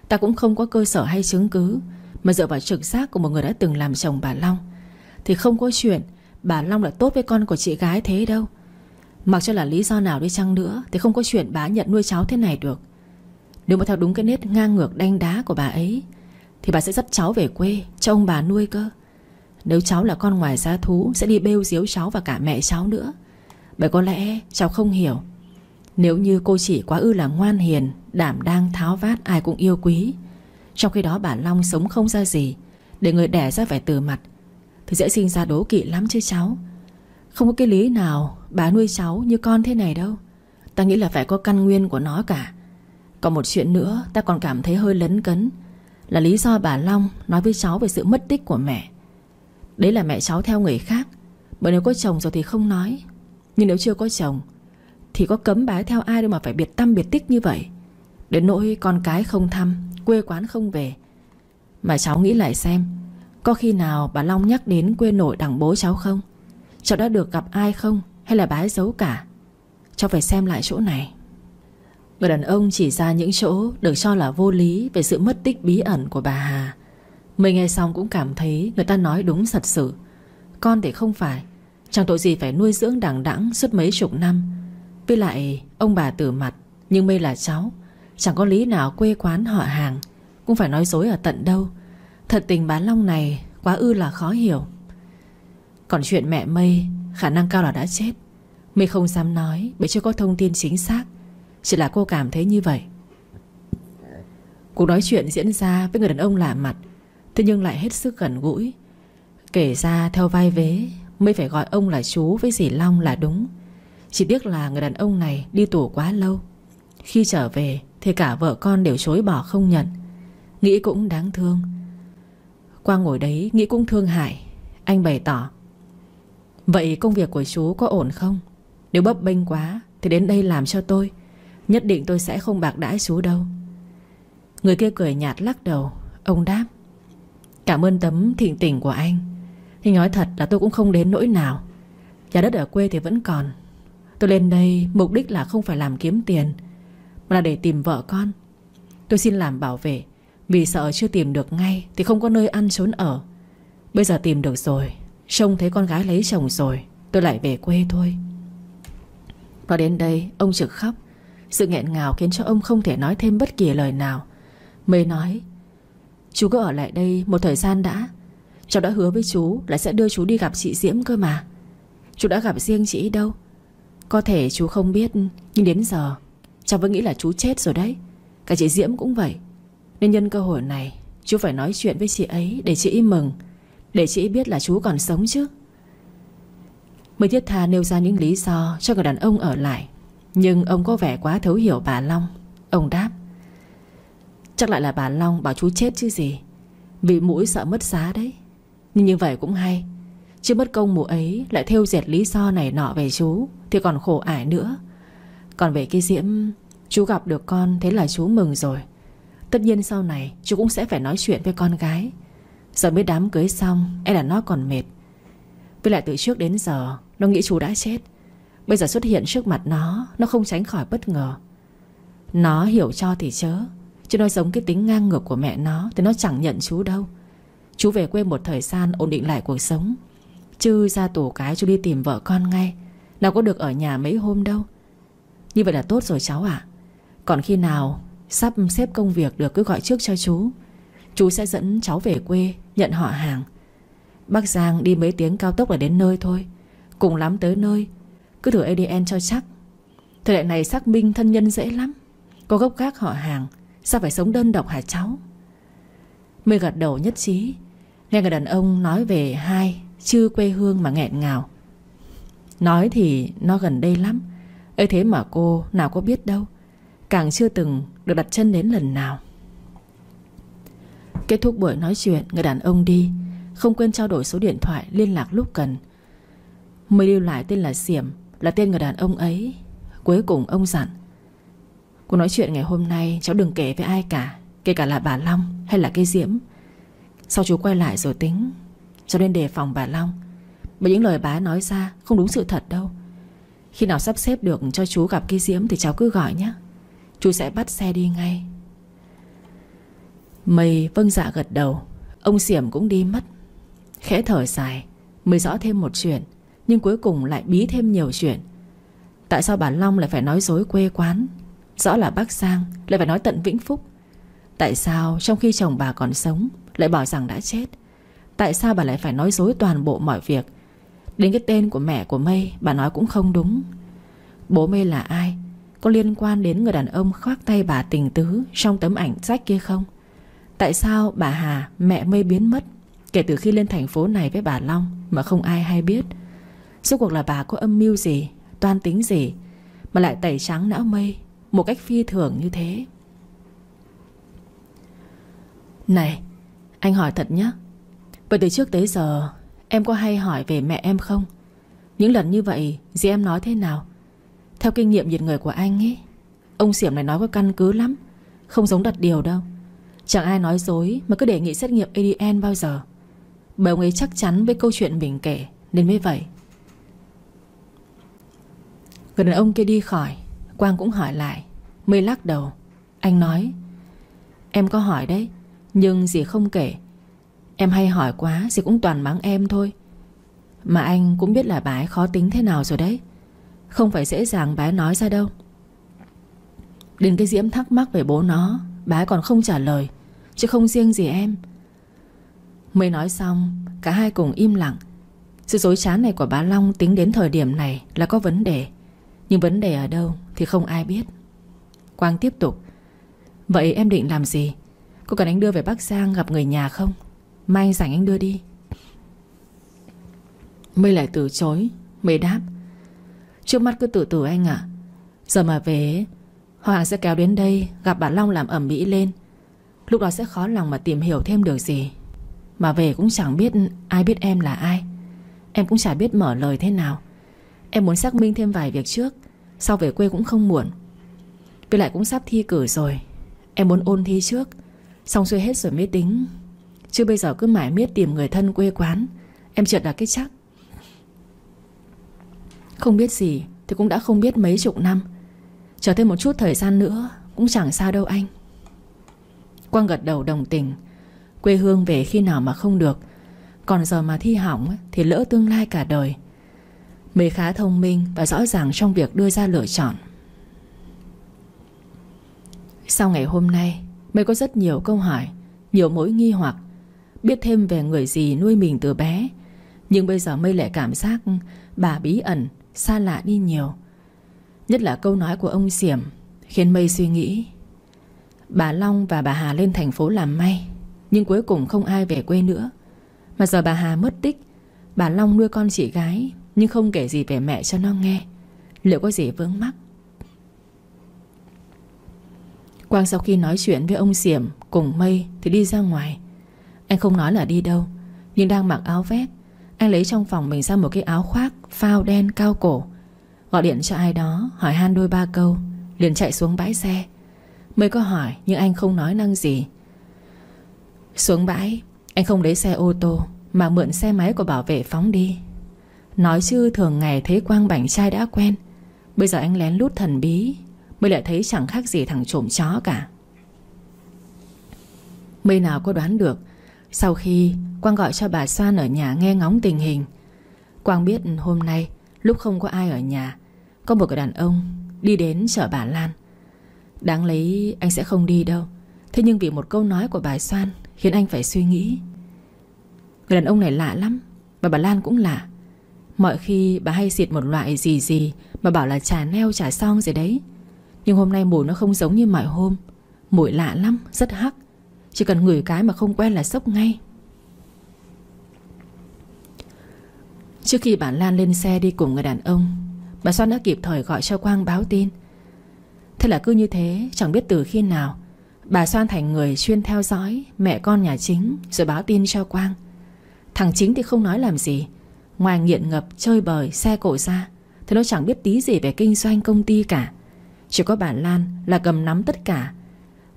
Ta cũng không có cơ sở hay chứng cứ, Mà dựa vào trực giác của một người đã từng làm chồng bà Long. Thì không có chuyện Bà Long là tốt với con của chị gái thế đâu. Mặc cho là lý do nào đi chăng nữa Thì không có chuyện bà nhận nuôi cháu thế này được. Nếu mà theo đúng cái nét ngang ngược đanh đá của bà ấy, Thì bà sẽ dắt cháu về quê Cho ông bà nuôi cơ. Nếu cháu là con ngoài gia thú, Sẽ đi bêu diếu cháu và cả mẹ cháu nữa. Bởi có lẽ cháu không hiểu, Nếu như cô chỉ quá ư là ngoan hiền, Đảm đang tháo vát ai cũng yêu quý, Trong khi đó bà Long sống không ra gì, Để người đẻ ra phải từ mặt, Thì dễ sinh ra đố kỵ lắm chứ cháu. Không có cái lý nào Bà nuôi cháu như con thế này đâu. Ta nghĩ là phải có căn nguyên của nó cả. Còn một chuyện nữa, Ta còn cảm thấy hơi lấn cấn. Là lý do bà Long nói với cháu về sự mất tích của mẹ. Đấy là mẹ cháu theo người khác. Bởi nếu có chồng rồi thì không nói. Nhưng nếu chưa có chồng, Thì có cấm bái theo ai đâu mà phải biệt tâm biệt tích như vậy. Đến nỗi con cái không thăm, Quê quán không về. Mà cháu nghĩ lại xem, Có khi nào bà Long nhắc đến quê nội đằng bố cháu không? Cháu đã được gặp ai không? Hay là bái giấu cả? Cháu phải xem lại chỗ này. Người đàn ông chỉ ra những chỗ Được cho là vô lý Về sự mất tích bí ẩn của bà Hà. Mình nghe xong cũng cảm thấy Người ta nói đúng thật sự. Con thì không phải, Chẳng tội gì phải nuôi dưỡng đẳng đẵng suốt mấy chục năm. Với lại, ông bà tử mặt, Nhưng mây là cháu. Chẳng có lý nào quê quán họ hàng, Cũng phải nói dối ở tận đâu. Thật tình bán long này Quá ư là khó hiểu. Còn chuyện mẹ mây, Khả năng cao là đã chết mê không dám nói, Bởi chưa có thông tin chính xác. Chỉ là cô cảm thấy như vậy. Cuộc nói chuyện diễn ra với người đàn ông lạ mặt, Thế nhưng lại hết sức gần gũi. Kể ra theo vai vế Mây phải gọi ông là chú với dì Long là đúng. Chỉ tiếc là người đàn ông này đi tù quá lâu. Khi trở về, Thì cả vợ con đều chối bỏ không nhận. Nghĩ cũng đáng thương. Quang ngồi đấy, nghĩ cũng thương hại. Anh bày tỏ, Vậy công việc của chú có ổn không? Nếu bấp bênh quá, Thì đến đây làm cho tôi. Nhất định tôi sẽ không bạc đãi chú đâu. Người kia cười nhạt lắc đầu. Ông đáp, Cảm ơn tấm thịnh tình của anh. Nhưng nói thật là tôi cũng không đến nỗi nào. Nhà đất ở quê thì vẫn còn. Tôi lên đây mục đích là không phải làm kiếm tiền, Mà là để tìm vợ con. Tôi xin làm bảo vệ. Vì sợ chưa tìm được ngay Thì không có nơi ăn trốn ở. Bây giờ tìm được rồi, Trông thấy con gái lấy chồng rồi, Tôi lại về quê thôi. Nói đến đây, ông trực khóc. Sự nghẹn ngào khiến cho ông không thể nói thêm bất kỳ lời nào. Mới nói, Chú cứ ở lại đây một thời gian đã. Cháu đã hứa với chú là sẽ đưa chú đi gặp chị Diễm cơ mà. Chú đã gặp riêng chị đâu? Có thể chú không biết, Nhưng đến giờ, Cháu vẫn nghĩ là chú chết rồi đấy. Cả chị Diễm cũng vậy. Nên nhân cơ hội này, Chú phải nói chuyện với chị ấy để chị mừng. Để chị biết là chú còn sống chứ. Mới thiết tha nêu ra những lý do Cho người đàn ông ở lại. Nhưng ông có vẻ quá thấu hiểu bà Long. Ông đáp, Chắc lại là bà Long bảo chú chết chứ gì. Vì mũi sợ mất giá đấy. Nhưng như vậy cũng hay. Chứ mất công mụ ấy lại theo dệt lý do này nọ về chú, Thì còn khổ ải nữa. Còn về cái Diễm, Chú gặp được con thế là chú mừng rồi. Tất nhiên sau này chú cũng sẽ phải nói chuyện với con gái. Giờ mới đám cưới xong E là nó còn mệt. Với lại từ trước đến giờ nó nghĩ chú đã chết. Bây giờ xuất hiện trước mặt nó Nó không tránh khỏi bất ngờ. Nó hiểu cho thì chớ, Chứ nó giống cái tính ngang ngược của mẹ nó Thì nó chẳng nhận chú đâu. Chú về quê một thời gian, ổn định lại cuộc sống. Chứ ra tù cái chú đi tìm vợ con ngay, Nào có được ở nhà mấy hôm đâu. Như vậy là tốt rồi cháu ạ. Còn khi nào Sắp xếp công việc được cứ gọi trước cho chú Chú sẽ dẫn cháu về quê, Nhận họ hàng. Bắc Giang đi mấy tiếng cao tốc là đến nơi thôi. Cùng lắm tới nơi. Cứ thử ADN cho chắc. Thời đại này xác minh thân nhân dễ lắm. Có gốc gác họ hàng, Sao phải sống đơn độc hả cháu? Mới gật đầu nhất trí. Nghe người đàn ông nói về hai Chư quê hương mà nghẹn ngào. Nói thì nó gần đây lắm. Ấy thế mà cô nào có biết đâu. Càng chưa từng được đặt chân đến lần nào. Kết thúc buổi nói chuyện, Người đàn ông đi. Không quên trao đổi số điện thoại liên lạc lúc cần. Mới lưu lại tên là Xiểm Là tên người đàn ông ấy. Cuối cùng ông dặn cô nói chuyện ngày hôm nay cháu đừng kể với ai cả, Kể cả là bà Long hay là cây Diễm. Sau chú quay lại rồi tính, Cháu nên đề phòng bà Long Bởi những lời bà nói ra Không đúng sự thật đâu. Khi nào sắp xếp được cho chú gặp cái Diễm Thì cháu cứ gọi nhé. Chú sẽ bắt xe đi ngay. Mây vâng dạ gật đầu, Ông Diễm cũng đi mất. Khẽ thở dài, Mới rõ thêm một chuyện. Nhưng cuối cùng lại bí thêm nhiều chuyện. Tại sao bà Long lại phải nói dối quê quán? Rõ là bác Giang Lại phải nói tận Vĩnh Phúc. Tại sao trong khi chồng bà còn sống Lại bảo rằng đã chết? Tại sao bà lại phải nói dối toàn bộ mọi việc? Đến cái tên của mẹ của Mây, Bà nói cũng không đúng. Bố Mây là ai? Có liên quan đến người đàn ông khoác tay bà tình tứ Trong tấm ảnh rách kia không? Tại sao bà Hà, mẹ Mây biến mất Kể từ khi lên thành phố này với bà Long Mà không ai hay biết? Suốt cuộc là bà có âm mưu gì, Toan tính gì Mà lại tẩy trắng não Mây Một cách phi thường như thế? Này, Anh hỏi thật nhé Vậy từ trước tới giờ, Em có hay hỏi về mẹ em không? Những lần như vậy, Dì em nói thế nào? Theo kinh nghiệm nhiệt người của anh ấy, Ông Xiểm này nói có căn cứ lắm, Không giống đặt điều đâu. Chẳng ai nói dối mà cứ đề nghị xét nghiệm ADN bao giờ. Bởi ông ấy chắc chắn với câu chuyện mình kể, Nên mới vậy. Người đàn ông kia đi khỏi. Quang cũng hỏi lại. Mới lắc đầu. Anh nói, Em có hỏi đấy, Nhưng dì không kể. Em hay hỏi quá, Dì cũng toàn mắng em thôi. Mà anh cũng biết là bà ấy khó tính thế nào rồi đấy. Không phải dễ dàng bà ấy nói ra đâu. Đến cái Diễm thắc mắc về bố nó, Bà ấy còn không trả lời, Chứ không riêng gì em. Mới nói xong, Cả hai cùng im lặng. Sự dối trá này của bà Long tính đến thời điểm này Là có vấn đề. Nhưng vấn đề ở đâu thì không ai biết. Quang tiếp tục. Vậy em định làm gì? Có cần anh đưa về Bắc Giang gặp người nhà không? Mai anh rảnh anh đưa đi. Mây lại từ chối Mây đáp. Trước mắt cứ tự tử anh ạ. Giờ mà về, Hoàng sẽ kéo đến đây Gặp bà Long làm ẩm mỹ lên. Lúc đó sẽ khó lòng mà tìm hiểu thêm được gì. Mà về cũng chẳng biết ai biết em là ai. Em cũng chả biết mở lời thế nào. Em muốn xác minh thêm vài việc trước. Sau về quê cũng không muộn. Với lại cũng sắp thi cử rồi. Em muốn ôn thi trước. Xong xuôi hết rồi mới tính. Chứ bây giờ cứ mãi miết tìm người thân quê quán. Em trượt là cái chắc. Không biết gì, Thì cũng đã không biết mấy chục năm. Chờ thêm một chút thời gian nữa, Cũng chẳng sao đâu anh. Quang gật đầu đồng tình. Quê hương về khi nào mà không được. Còn giờ mà thi hỏng Thì lỡ tương lai cả đời. Mây khá thông minh và rõ ràng trong việc đưa ra lựa chọn. Sau ngày hôm nay Mây có rất nhiều câu hỏi Nhiều mối nghi hoặc Biết thêm về người gì nuôi mình từ bé. Nhưng bây giờ Mây lại cảm giác Bà bí ẩn, xa lạ đi nhiều. Nhất là câu nói của ông Diểm Khiến Mây suy nghĩ. Bà Long và bà Hà lên thành phố làm may Nhưng cuối cùng không ai về quê nữa. Mà giờ bà Hà mất tích Bà Long nuôi con chị gái. Nhưng không kể gì về mẹ cho nó nghe. Liệu có gì vướng mắc? Quang sau khi nói chuyện với ông Xiểm Cùng Mây thì đi ra ngoài. Anh không nói là đi đâu, Nhưng đang mặc áo vest Anh lấy trong phòng mình ra một cái áo khoác Phao đen cao cổ. Gọi điện cho ai đó, hỏi han đôi ba câu, Liền chạy xuống bãi xe. Mây có hỏi, nhưng anh không nói năng gì. Xuống bãi, Anh không lấy xe ô tô, Mà mượn xe máy của bảo vệ phóng đi. Nói chứ thường ngày thấy Quang bảnh trai đã quen. Bây giờ anh lén lút thần bí, Mới lại thấy chẳng khác gì thằng trộm chó cả. Mây nào có đoán được, Sau khi Quang gọi cho bà Soan ở nhà nghe ngóng tình hình, Quang biết hôm nay Lúc không có ai ở nhà, Có một người đàn ông đi đến chở bà Lan. Đáng lấy anh sẽ không đi đâu, Thế nhưng vì một câu nói của bà Soan Khiến anh phải suy nghĩ. Người đàn ông này lạ lắm Và bà Lan cũng lạ. Mọi khi bà hay xịt một loại gì gì Mà bảo là trà neo trà son gì đấy. Nhưng hôm nay mùi nó không giống như mọi hôm. Mùi lạ lắm, rất hắc. Chỉ cần ngửi cái mà không quen là sốc ngay. Trước khi bà Lan lên xe đi cùng người đàn ông Bà xoan đã kịp thời gọi cho Quang báo tin. Thế là cứ như thế Chẳng biết từ khi nào Bà Soan thành người chuyên theo dõi Mẹ con nhà chính Rồi báo tin cho Quang. Thằng chính thì không nói làm gì Ngoài nghiện ngập, chơi bời, xe cổ ra Thì nó chẳng biết tí gì về kinh doanh công ty cả. Chỉ có bà Lan là cầm nắm tất cả.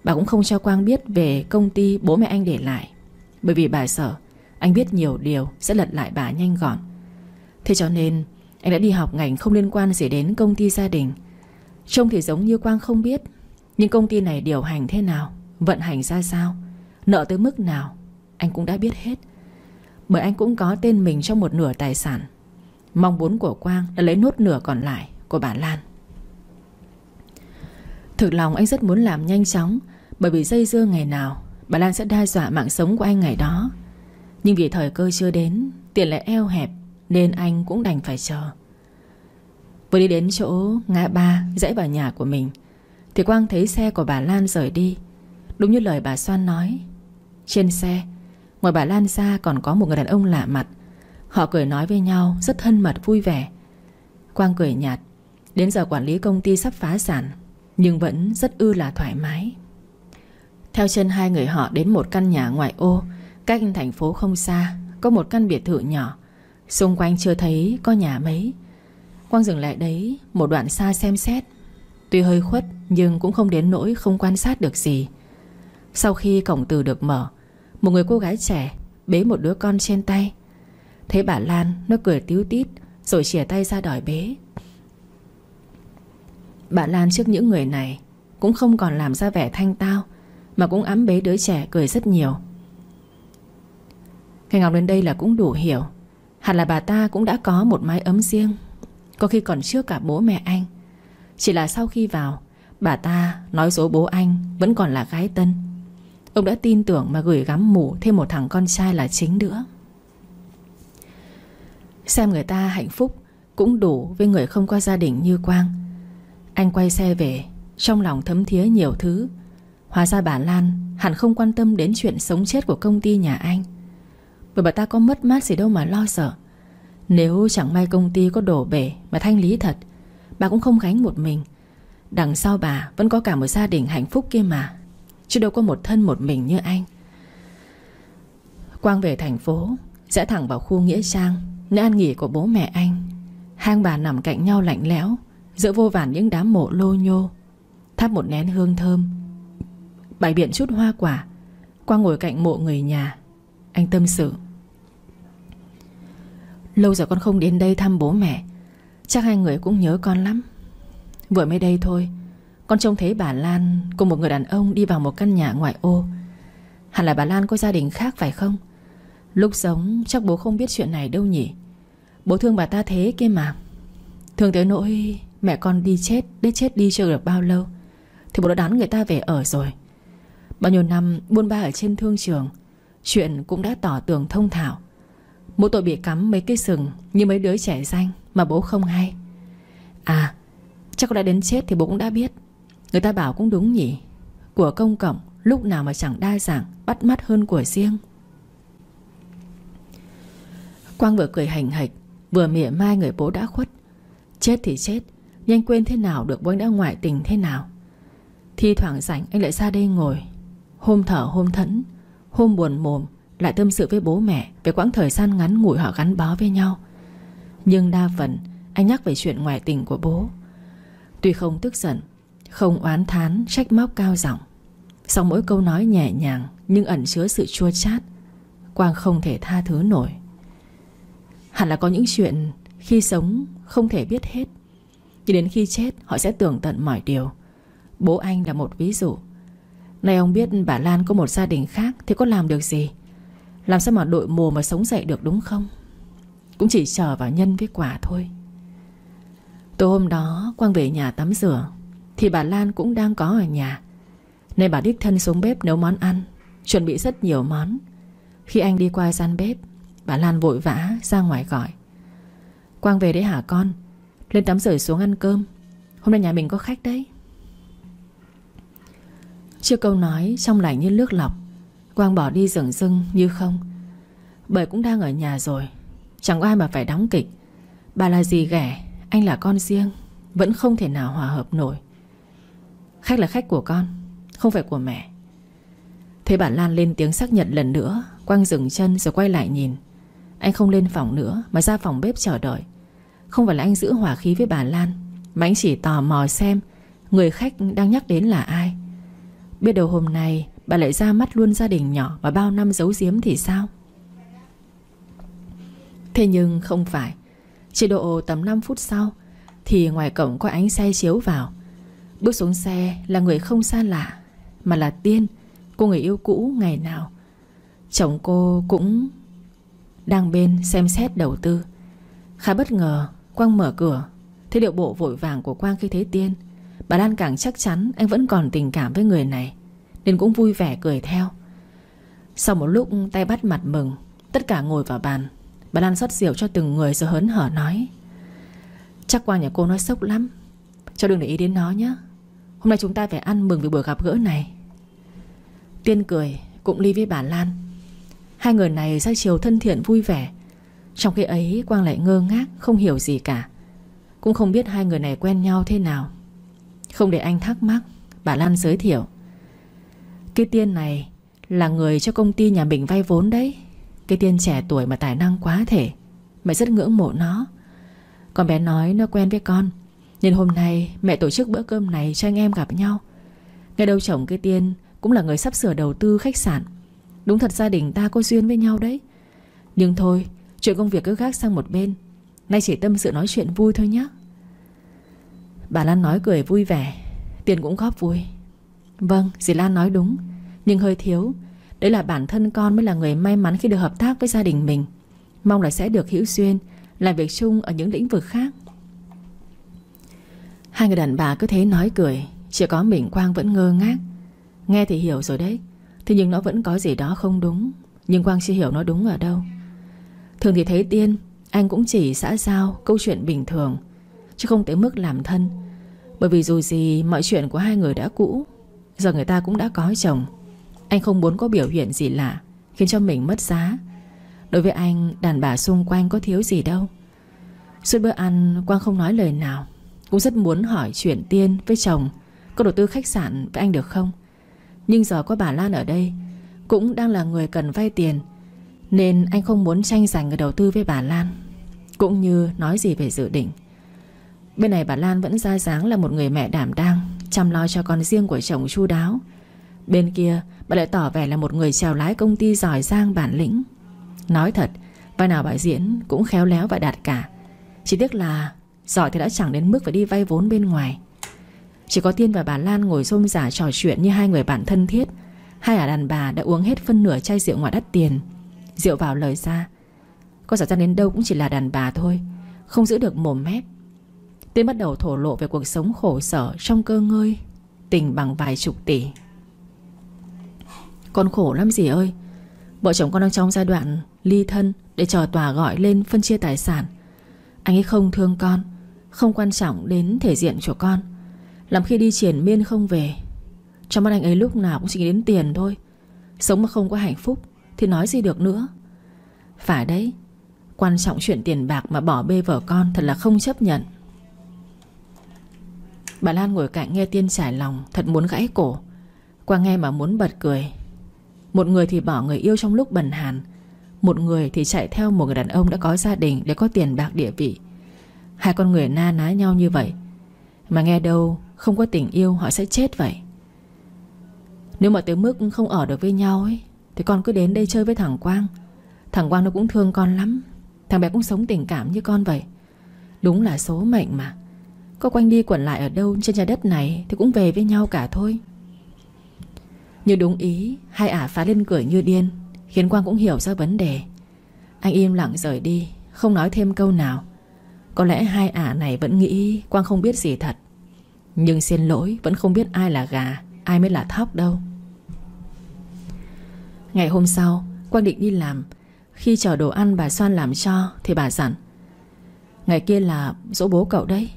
Bà cũng không cho Quang biết về công ty bố mẹ anh để lại. Bởi vì bà sợ Anh biết nhiều điều sẽ lật lại bà nhanh gọn. Thế cho nên anh đã đi học ngành không liên quan gì đến công ty gia đình. Trông thì giống như Quang không biết Nhưng công ty này điều hành thế nào Vận hành ra sao Nợ tới mức nào Anh cũng đã biết hết. Bởi anh cũng có tên mình trong một nửa tài sản. Mong muốn của Quang là lấy nốt nửa còn lại Của bà Lan. Thực lòng anh rất muốn làm nhanh chóng, Bởi vì dây dưa ngày nào, Bà Lan sẽ đe dọa mạng sống của anh ngày đó. Nhưng vì thời cơ chưa đến, Tiền lại eo hẹp, Nên anh cũng đành phải chờ. Vừa đi đến chỗ ngã ba Dãy vào nhà của mình, Thì Quang thấy xe của bà Lan rời đi. Đúng như lời bà Soan nói, Trên xe Ngoài bà Lan ra còn có một người đàn ông lạ mặt. Họ cười nói với nhau, Rất thân mật, vui vẻ. Quang cười nhạt, Đến giờ quản lý công ty sắp phá sản, Nhưng vẫn rất ư là thoải mái. Theo chân hai người họ đến một căn nhà ngoại ô, Cách thành phố không xa, Có một căn biệt thự nhỏ. Xung quanh chưa thấy có nhà mấy. Quang dừng lại đấy, Một đoạn xa xem xét. Tuy hơi khuất, nhưng cũng không đến nỗi không quan sát được gì. Sau khi cổng từ được mở một người cô gái trẻ, Bế một đứa con trên tay. Thấy bà Lan, nó cười tíu tít, Rồi chìa tay ra đòi bế. Bà Lan trước những người này Cũng không còn làm ra vẻ thanh tao, Mà cũng ấm bế đứa trẻ cười rất nhiều. Ngày Ngọc đến đây là cũng đủ hiểu. Hẳn là bà ta cũng đã có một mái ấm riêng. Có khi còn trước cả bố mẹ anh. Chỉ là sau khi vào, Bà ta nói dối bố anh Vẫn còn là gái tân. Ông đã tin tưởng mà gửi gắm mủ Thêm một thằng con trai là chính nữa. Xem người ta hạnh phúc Cũng đủ với người không có gia đình như Quang. Anh quay xe về, Trong lòng thấm thía nhiều thứ. Hóa ra bà Lan hẳn không quan tâm đến chuyện sống chết của công ty nhà anh. Bởi bà ta có mất mát gì đâu mà lo sợ. Nếu chẳng may công ty có đổ bể Mà thanh lý thật, Bà cũng không gánh một mình. Đằng sau bà vẫn có cả một gia đình hạnh phúc kia mà. Chứ đâu có một thân một mình như anh. Quang về thành phố, Sẽ thẳng vào khu Nghĩa Trang, Nơi ăn nghỉ của bố mẹ anh. Hang bà nằm cạnh nhau lạnh lẽo, Giữa vô vàn những đám mộ lô nhô. Thắp một nén hương thơm. Bày biện chút hoa quả. Quang ngồi cạnh mộ người nhà. Anh tâm sự. Lâu giờ con không đến đây thăm bố mẹ. Chắc hai người cũng nhớ con lắm. Vừa mới đây thôi con trông thấy bà Lan Cùng một người đàn ông đi vào một căn nhà ngoại ô. Hẳn là bà Lan có gia đình khác phải không? Lúc sống, chắc bố không biết chuyện này đâu nhỉ? Bố thương bà ta thế kia mà. Thương tới nỗi Mẹ con đi chết Để chết đi chưa được bao lâu, Thì bố đã đón người ta về ở rồi. Bao nhiêu năm buôn ba ở trên thương trường, Chuyện cũng đã tỏ tường thông thảo Mỗi tội bị cắm mấy cây sừng Như mấy đứa trẻ danh Mà bố không hay. À Chắc có đã đến chết thì bố cũng đã biết. Người ta bảo cũng đúng nhỉ. Của công cộng, lúc nào mà chẳng đa dạng, Bắt mắt hơn của riêng. Quang vừa cười hành hạch, Vừa mỉa mai người bố đã khuất. Chết thì chết, Nhưng anh quên thế nào được bố anh đã ngoại tình thế nào. Thi thoảng rảnh, anh lại ra đây ngồi. Hôm thở, hôm thẫn, Hôm buồn mồm, Lại tâm sự với bố mẹ Về quãng thời gian ngắn ngủi họ gắn bó với nhau. Nhưng đa phần, Anh nhắc về chuyện ngoại tình của bố. Tuy không tức giận không oán thán, trách móc cao giọng. Sau mỗi câu nói nhẹ nhàng Nhưng ẩn chứa sự chua chát, Quang không thể tha thứ nổi. Hẳn là có những chuyện Khi sống không thể biết hết, Nhưng đến khi chết họ sẽ tưởng tận mọi điều. Bố anh là một ví dụ. Nay ông biết bà Lan có một gia đình khác Thì có làm được gì? Làm sao mà đội mồ mà sống dậy được đúng không? Cũng chỉ chờ vào nhân với quả thôi. Tối hôm đó, Quang về nhà tắm rửa. Thì bà Lan cũng đang có ở nhà. Nên bà đích thân xuống bếp nấu món ăn, Chuẩn bị rất nhiều món. Khi anh đi qua gian bếp, Bà Lan vội vã ra ngoài gọi. Quang về đấy hả con? Lên tắm rửa xuống ăn cơm. Hôm nay nhà mình có khách đấy. Chưa câu nói Trong lành như nước lọc, Quang bỏ đi rừng rưng như không. Bởi cũng đang ở nhà rồi, Chẳng có ai mà phải đóng kịch. Bà là gì ghẻ, Anh là con riêng, Vẫn không thể nào hòa hợp nổi. Khách là khách của con, Không phải của mẹ. Thế bà Lan lên tiếng xác nhận lần nữa Quang dừng chân rồi quay lại nhìn. Anh không lên phòng nữa Mà ra phòng bếp chờ đợi. Không phải là anh giữ hòa khí với bà Lan, Mà anh chỉ tò mò xem Người khách đang nhắc đến là ai. Biết đầu hôm nay, Bà lại ra mắt luôn gia đình nhỏ Và bao năm giấu giếm thì sao? Thế nhưng không phải. Chỉ độ tầm 5 phút sau Thì ngoài cổng có ánh xe chiếu vào. Bước xuống xe là người không xa lạ, Mà là Tiên, Cô người yêu cũ ngày nào. Chồng cô cũng Đang bên xem xét đầu tư. Khá bất ngờ, Quang mở cửa. Thấy điệu bộ vội vàng của Quang khi thấy Tiên? Bà Lan càng chắc chắn anh vẫn còn tình cảm với người này, Nên cũng vui vẻ cười theo. Sau một lúc tay bắt mặt mừng, Tất cả ngồi vào bàn. Bà Lan rót rượu cho từng người rồi hớn hở nói, Chắc Quang nhà cô nói sốc lắm, Cho đừng để ý đến nó nhé. Hôm nay chúng ta phải ăn mừng vì buổi gặp gỡ này. Tiên cười, Cũng ly với bà Lan. Hai người này ra chiều thân thiện vui vẻ. Trong khi ấy, Quang lại ngơ ngác, Không hiểu gì cả. Cũng không biết hai người này quen nhau thế nào. Không để anh thắc mắc, Bà Lan giới thiệu. Cái tiên này Là người cho công ty nhà mình vay vốn đấy. Cái tiên trẻ tuổi mà tài năng quá thể. Mẹ rất ngưỡng mộ nó. Con bé nói nó quen với con. Nên hôm nay, mẹ tổ chức bữa cơm này cho anh em gặp nhau. Ngày đầu chồng cái tiên Cũng là người sắp sửa đầu tư khách sạn. Đúng thật gia đình ta có duyên với nhau đấy. Nhưng thôi, Chuyện công việc cứ gác sang một bên. Nay chỉ tâm sự nói chuyện vui thôi nhé Bà Lan nói cười vui vẻ. Tiền cũng góp vui. Vâng dì Lan nói đúng. Nhưng hơi thiếu, Đấy là bản thân con mới là người may mắn khi được hợp tác với gia đình mình. Mong là sẽ được hữu duyên, Làm việc chung ở những lĩnh vực khác. Hai người đàn bà cứ thế nói cười, Chỉ có mình Quang vẫn ngơ ngác. Nghe thì hiểu rồi đấy, Thế nhưng nó vẫn có gì đó không đúng. Nhưng Quang chưa hiểu nó đúng ở đâu. Thường thì thấy Tiên, Anh cũng chỉ xã giao câu chuyện bình thường, Chứ không tới mức làm thân. Bởi vì dù gì, mọi chuyện của hai người đã cũ, Giờ người ta cũng đã có chồng. Anh không muốn có biểu hiện gì lạ, Khiến cho mình mất giá. Đối với anh, đàn bà xung quanh có thiếu gì đâu. Suốt bữa ăn, Quang không nói lời nào. Cũng rất muốn hỏi chuyện Tiên với chồng. Có đầu tư khách sạn với anh được không? Nhưng giờ có bà Lan ở đây, Cũng đang là người cần vay tiền, Nên anh không muốn tranh giành người đầu tư với bà Lan, Cũng như nói gì về dự định. Bên này bà Lan vẫn ra dáng là một người mẹ đảm đang, Chăm lo cho con riêng của chồng chu đáo. Bên kia, bà lại tỏ vẻ là một người trèo lái công ty giỏi giang bản lĩnh. Nói thật, Vai nào bà diễn cũng khéo léo và đạt cả. Chỉ tiếc là Giỏi thì đã chẳng đến mức phải đi vay vốn bên ngoài. Chỉ có Tiên và bà Lan ngồi xôm giả trò chuyện như hai người bạn thân thiết. Hai ả đàn bà đã uống hết phân nửa chai rượu ngoại đắt tiền. Rượu vào lời ra. Có giả ra đến đâu cũng chỉ là đàn bà thôi, Không giữ được mồm mép. Tiên bắt đầu thổ lộ về cuộc sống khổ sở Trong cơ ngơi, Tình bằng vài chục tỷ. Con khổ lắm gì ơi. Vợ chồng con đang trong giai đoạn ly thân Để chờ tòa gọi lên phân chia tài sản. Anh ấy không thương con không quan trọng đến thể diện của con. Làm khi đi triển miên không về, Trong mắt anh ấy lúc nào cũng chỉ nghĩ đến tiền thôi. Sống mà không có hạnh phúc Thì nói gì được nữa. Phải đấy, Quan trọng chuyện tiền bạc mà bỏ bê vợ con Thật là không chấp nhận. Bà Lan ngồi cạnh nghe Tiên trải lòng, Thật muốn gãy cổ. Qua nghe mà muốn bật cười. Một người thì bỏ người yêu trong lúc bần hàn, Một người thì chạy theo một người đàn ông đã có gia đình Để có tiền bạc địa vị. Hai con người na ná nhau như vậy, Mà nghe đâu không có tình yêu họ sẽ chết vậy. Nếu mà tới mức không ở được với nhau ấy, Thì con cứ đến đây chơi với thằng Quang. Thằng Quang nó cũng thương con lắm. Thằng bé cũng sống tình cảm như con vậy. Đúng là số mệnh mà. Có quanh đi quẩn lại ở đâu trên trái đất này Thì cũng về với nhau cả thôi. Như đúng ý, Hai ả phá lên cười như điên, Khiến Quang cũng hiểu ra vấn đề. Anh im lặng rời đi, Không nói thêm câu nào. Có lẽ hai ả này vẫn nghĩ Quang không biết gì thật. Nhưng xin lỗi, vẫn không biết ai là gà, Ai mới là thóc đâu. Ngày hôm sau, Quang định đi làm. Khi chờ đồ ăn bà Soan làm cho, Thì bà dặn, Ngày kia là dỗ bố cậu đấy.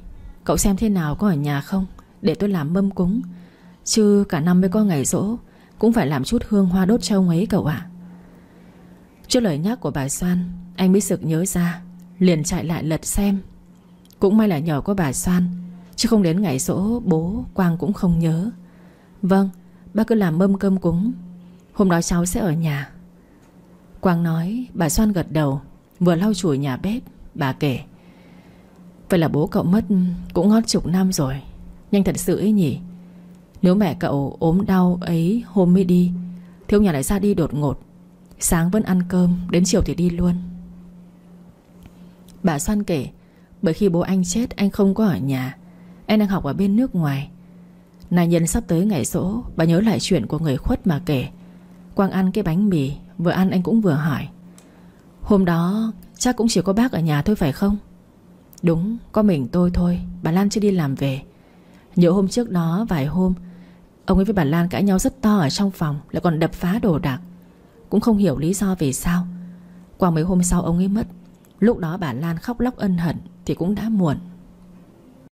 Cậu xem thế nào có ở nhà không? Để tôi làm mâm cúng. Chứ cả năm mới có ngày dỗ, Cũng phải làm chút hương hoa đốt trâu ấy cậu ạ. Trước lời nhắc của bà Soan, Anh mới sực nhớ ra Liền chạy lại lật xem. Cũng may là nhờ có bà Soan Chứ không đến ngày sổ bố, Quang cũng không nhớ. Vâng bác cứ làm mâm cơm cúng, Hôm đó cháu sẽ ở nhà. Quang nói, bà Soan gật đầu, Vừa lau chùi nhà bếp, Bà kể. Vậy là bố cậu mất cũng ngót chục năm rồi, Nhanh thật sự ấy nhỉ? Nếu mẹ cậu ốm đau ấy hôm mới đi thiếu nhà lại ra đi đột ngột. Sáng vẫn ăn cơm, Đến chiều thì đi luôn. Bà Soan kể, Bởi khi bố anh chết, anh không có ở nhà. Anh đang học ở bên nước ngoài. Này nhân sắp tới ngày sổ Bà nhớ lại chuyện của người khuất mà kể. Quang ăn cái bánh mì, Vừa ăn anh cũng vừa hỏi, Hôm đó, chắc cũng chỉ có bác ở nhà thôi phải không? Đúng, Có mình tôi thôi, Bà Lan chưa đi làm về. Nhớ hôm trước đó, vài hôm, Ông ấy với bà Lan cãi nhau rất to ở trong phòng, Lại còn đập phá đồ đạc. Cũng không hiểu lý do vì sao. Qua mấy hôm sau ông ấy mất Lúc đó bà Lan khóc lóc ân hận Thì cũng đã muộn.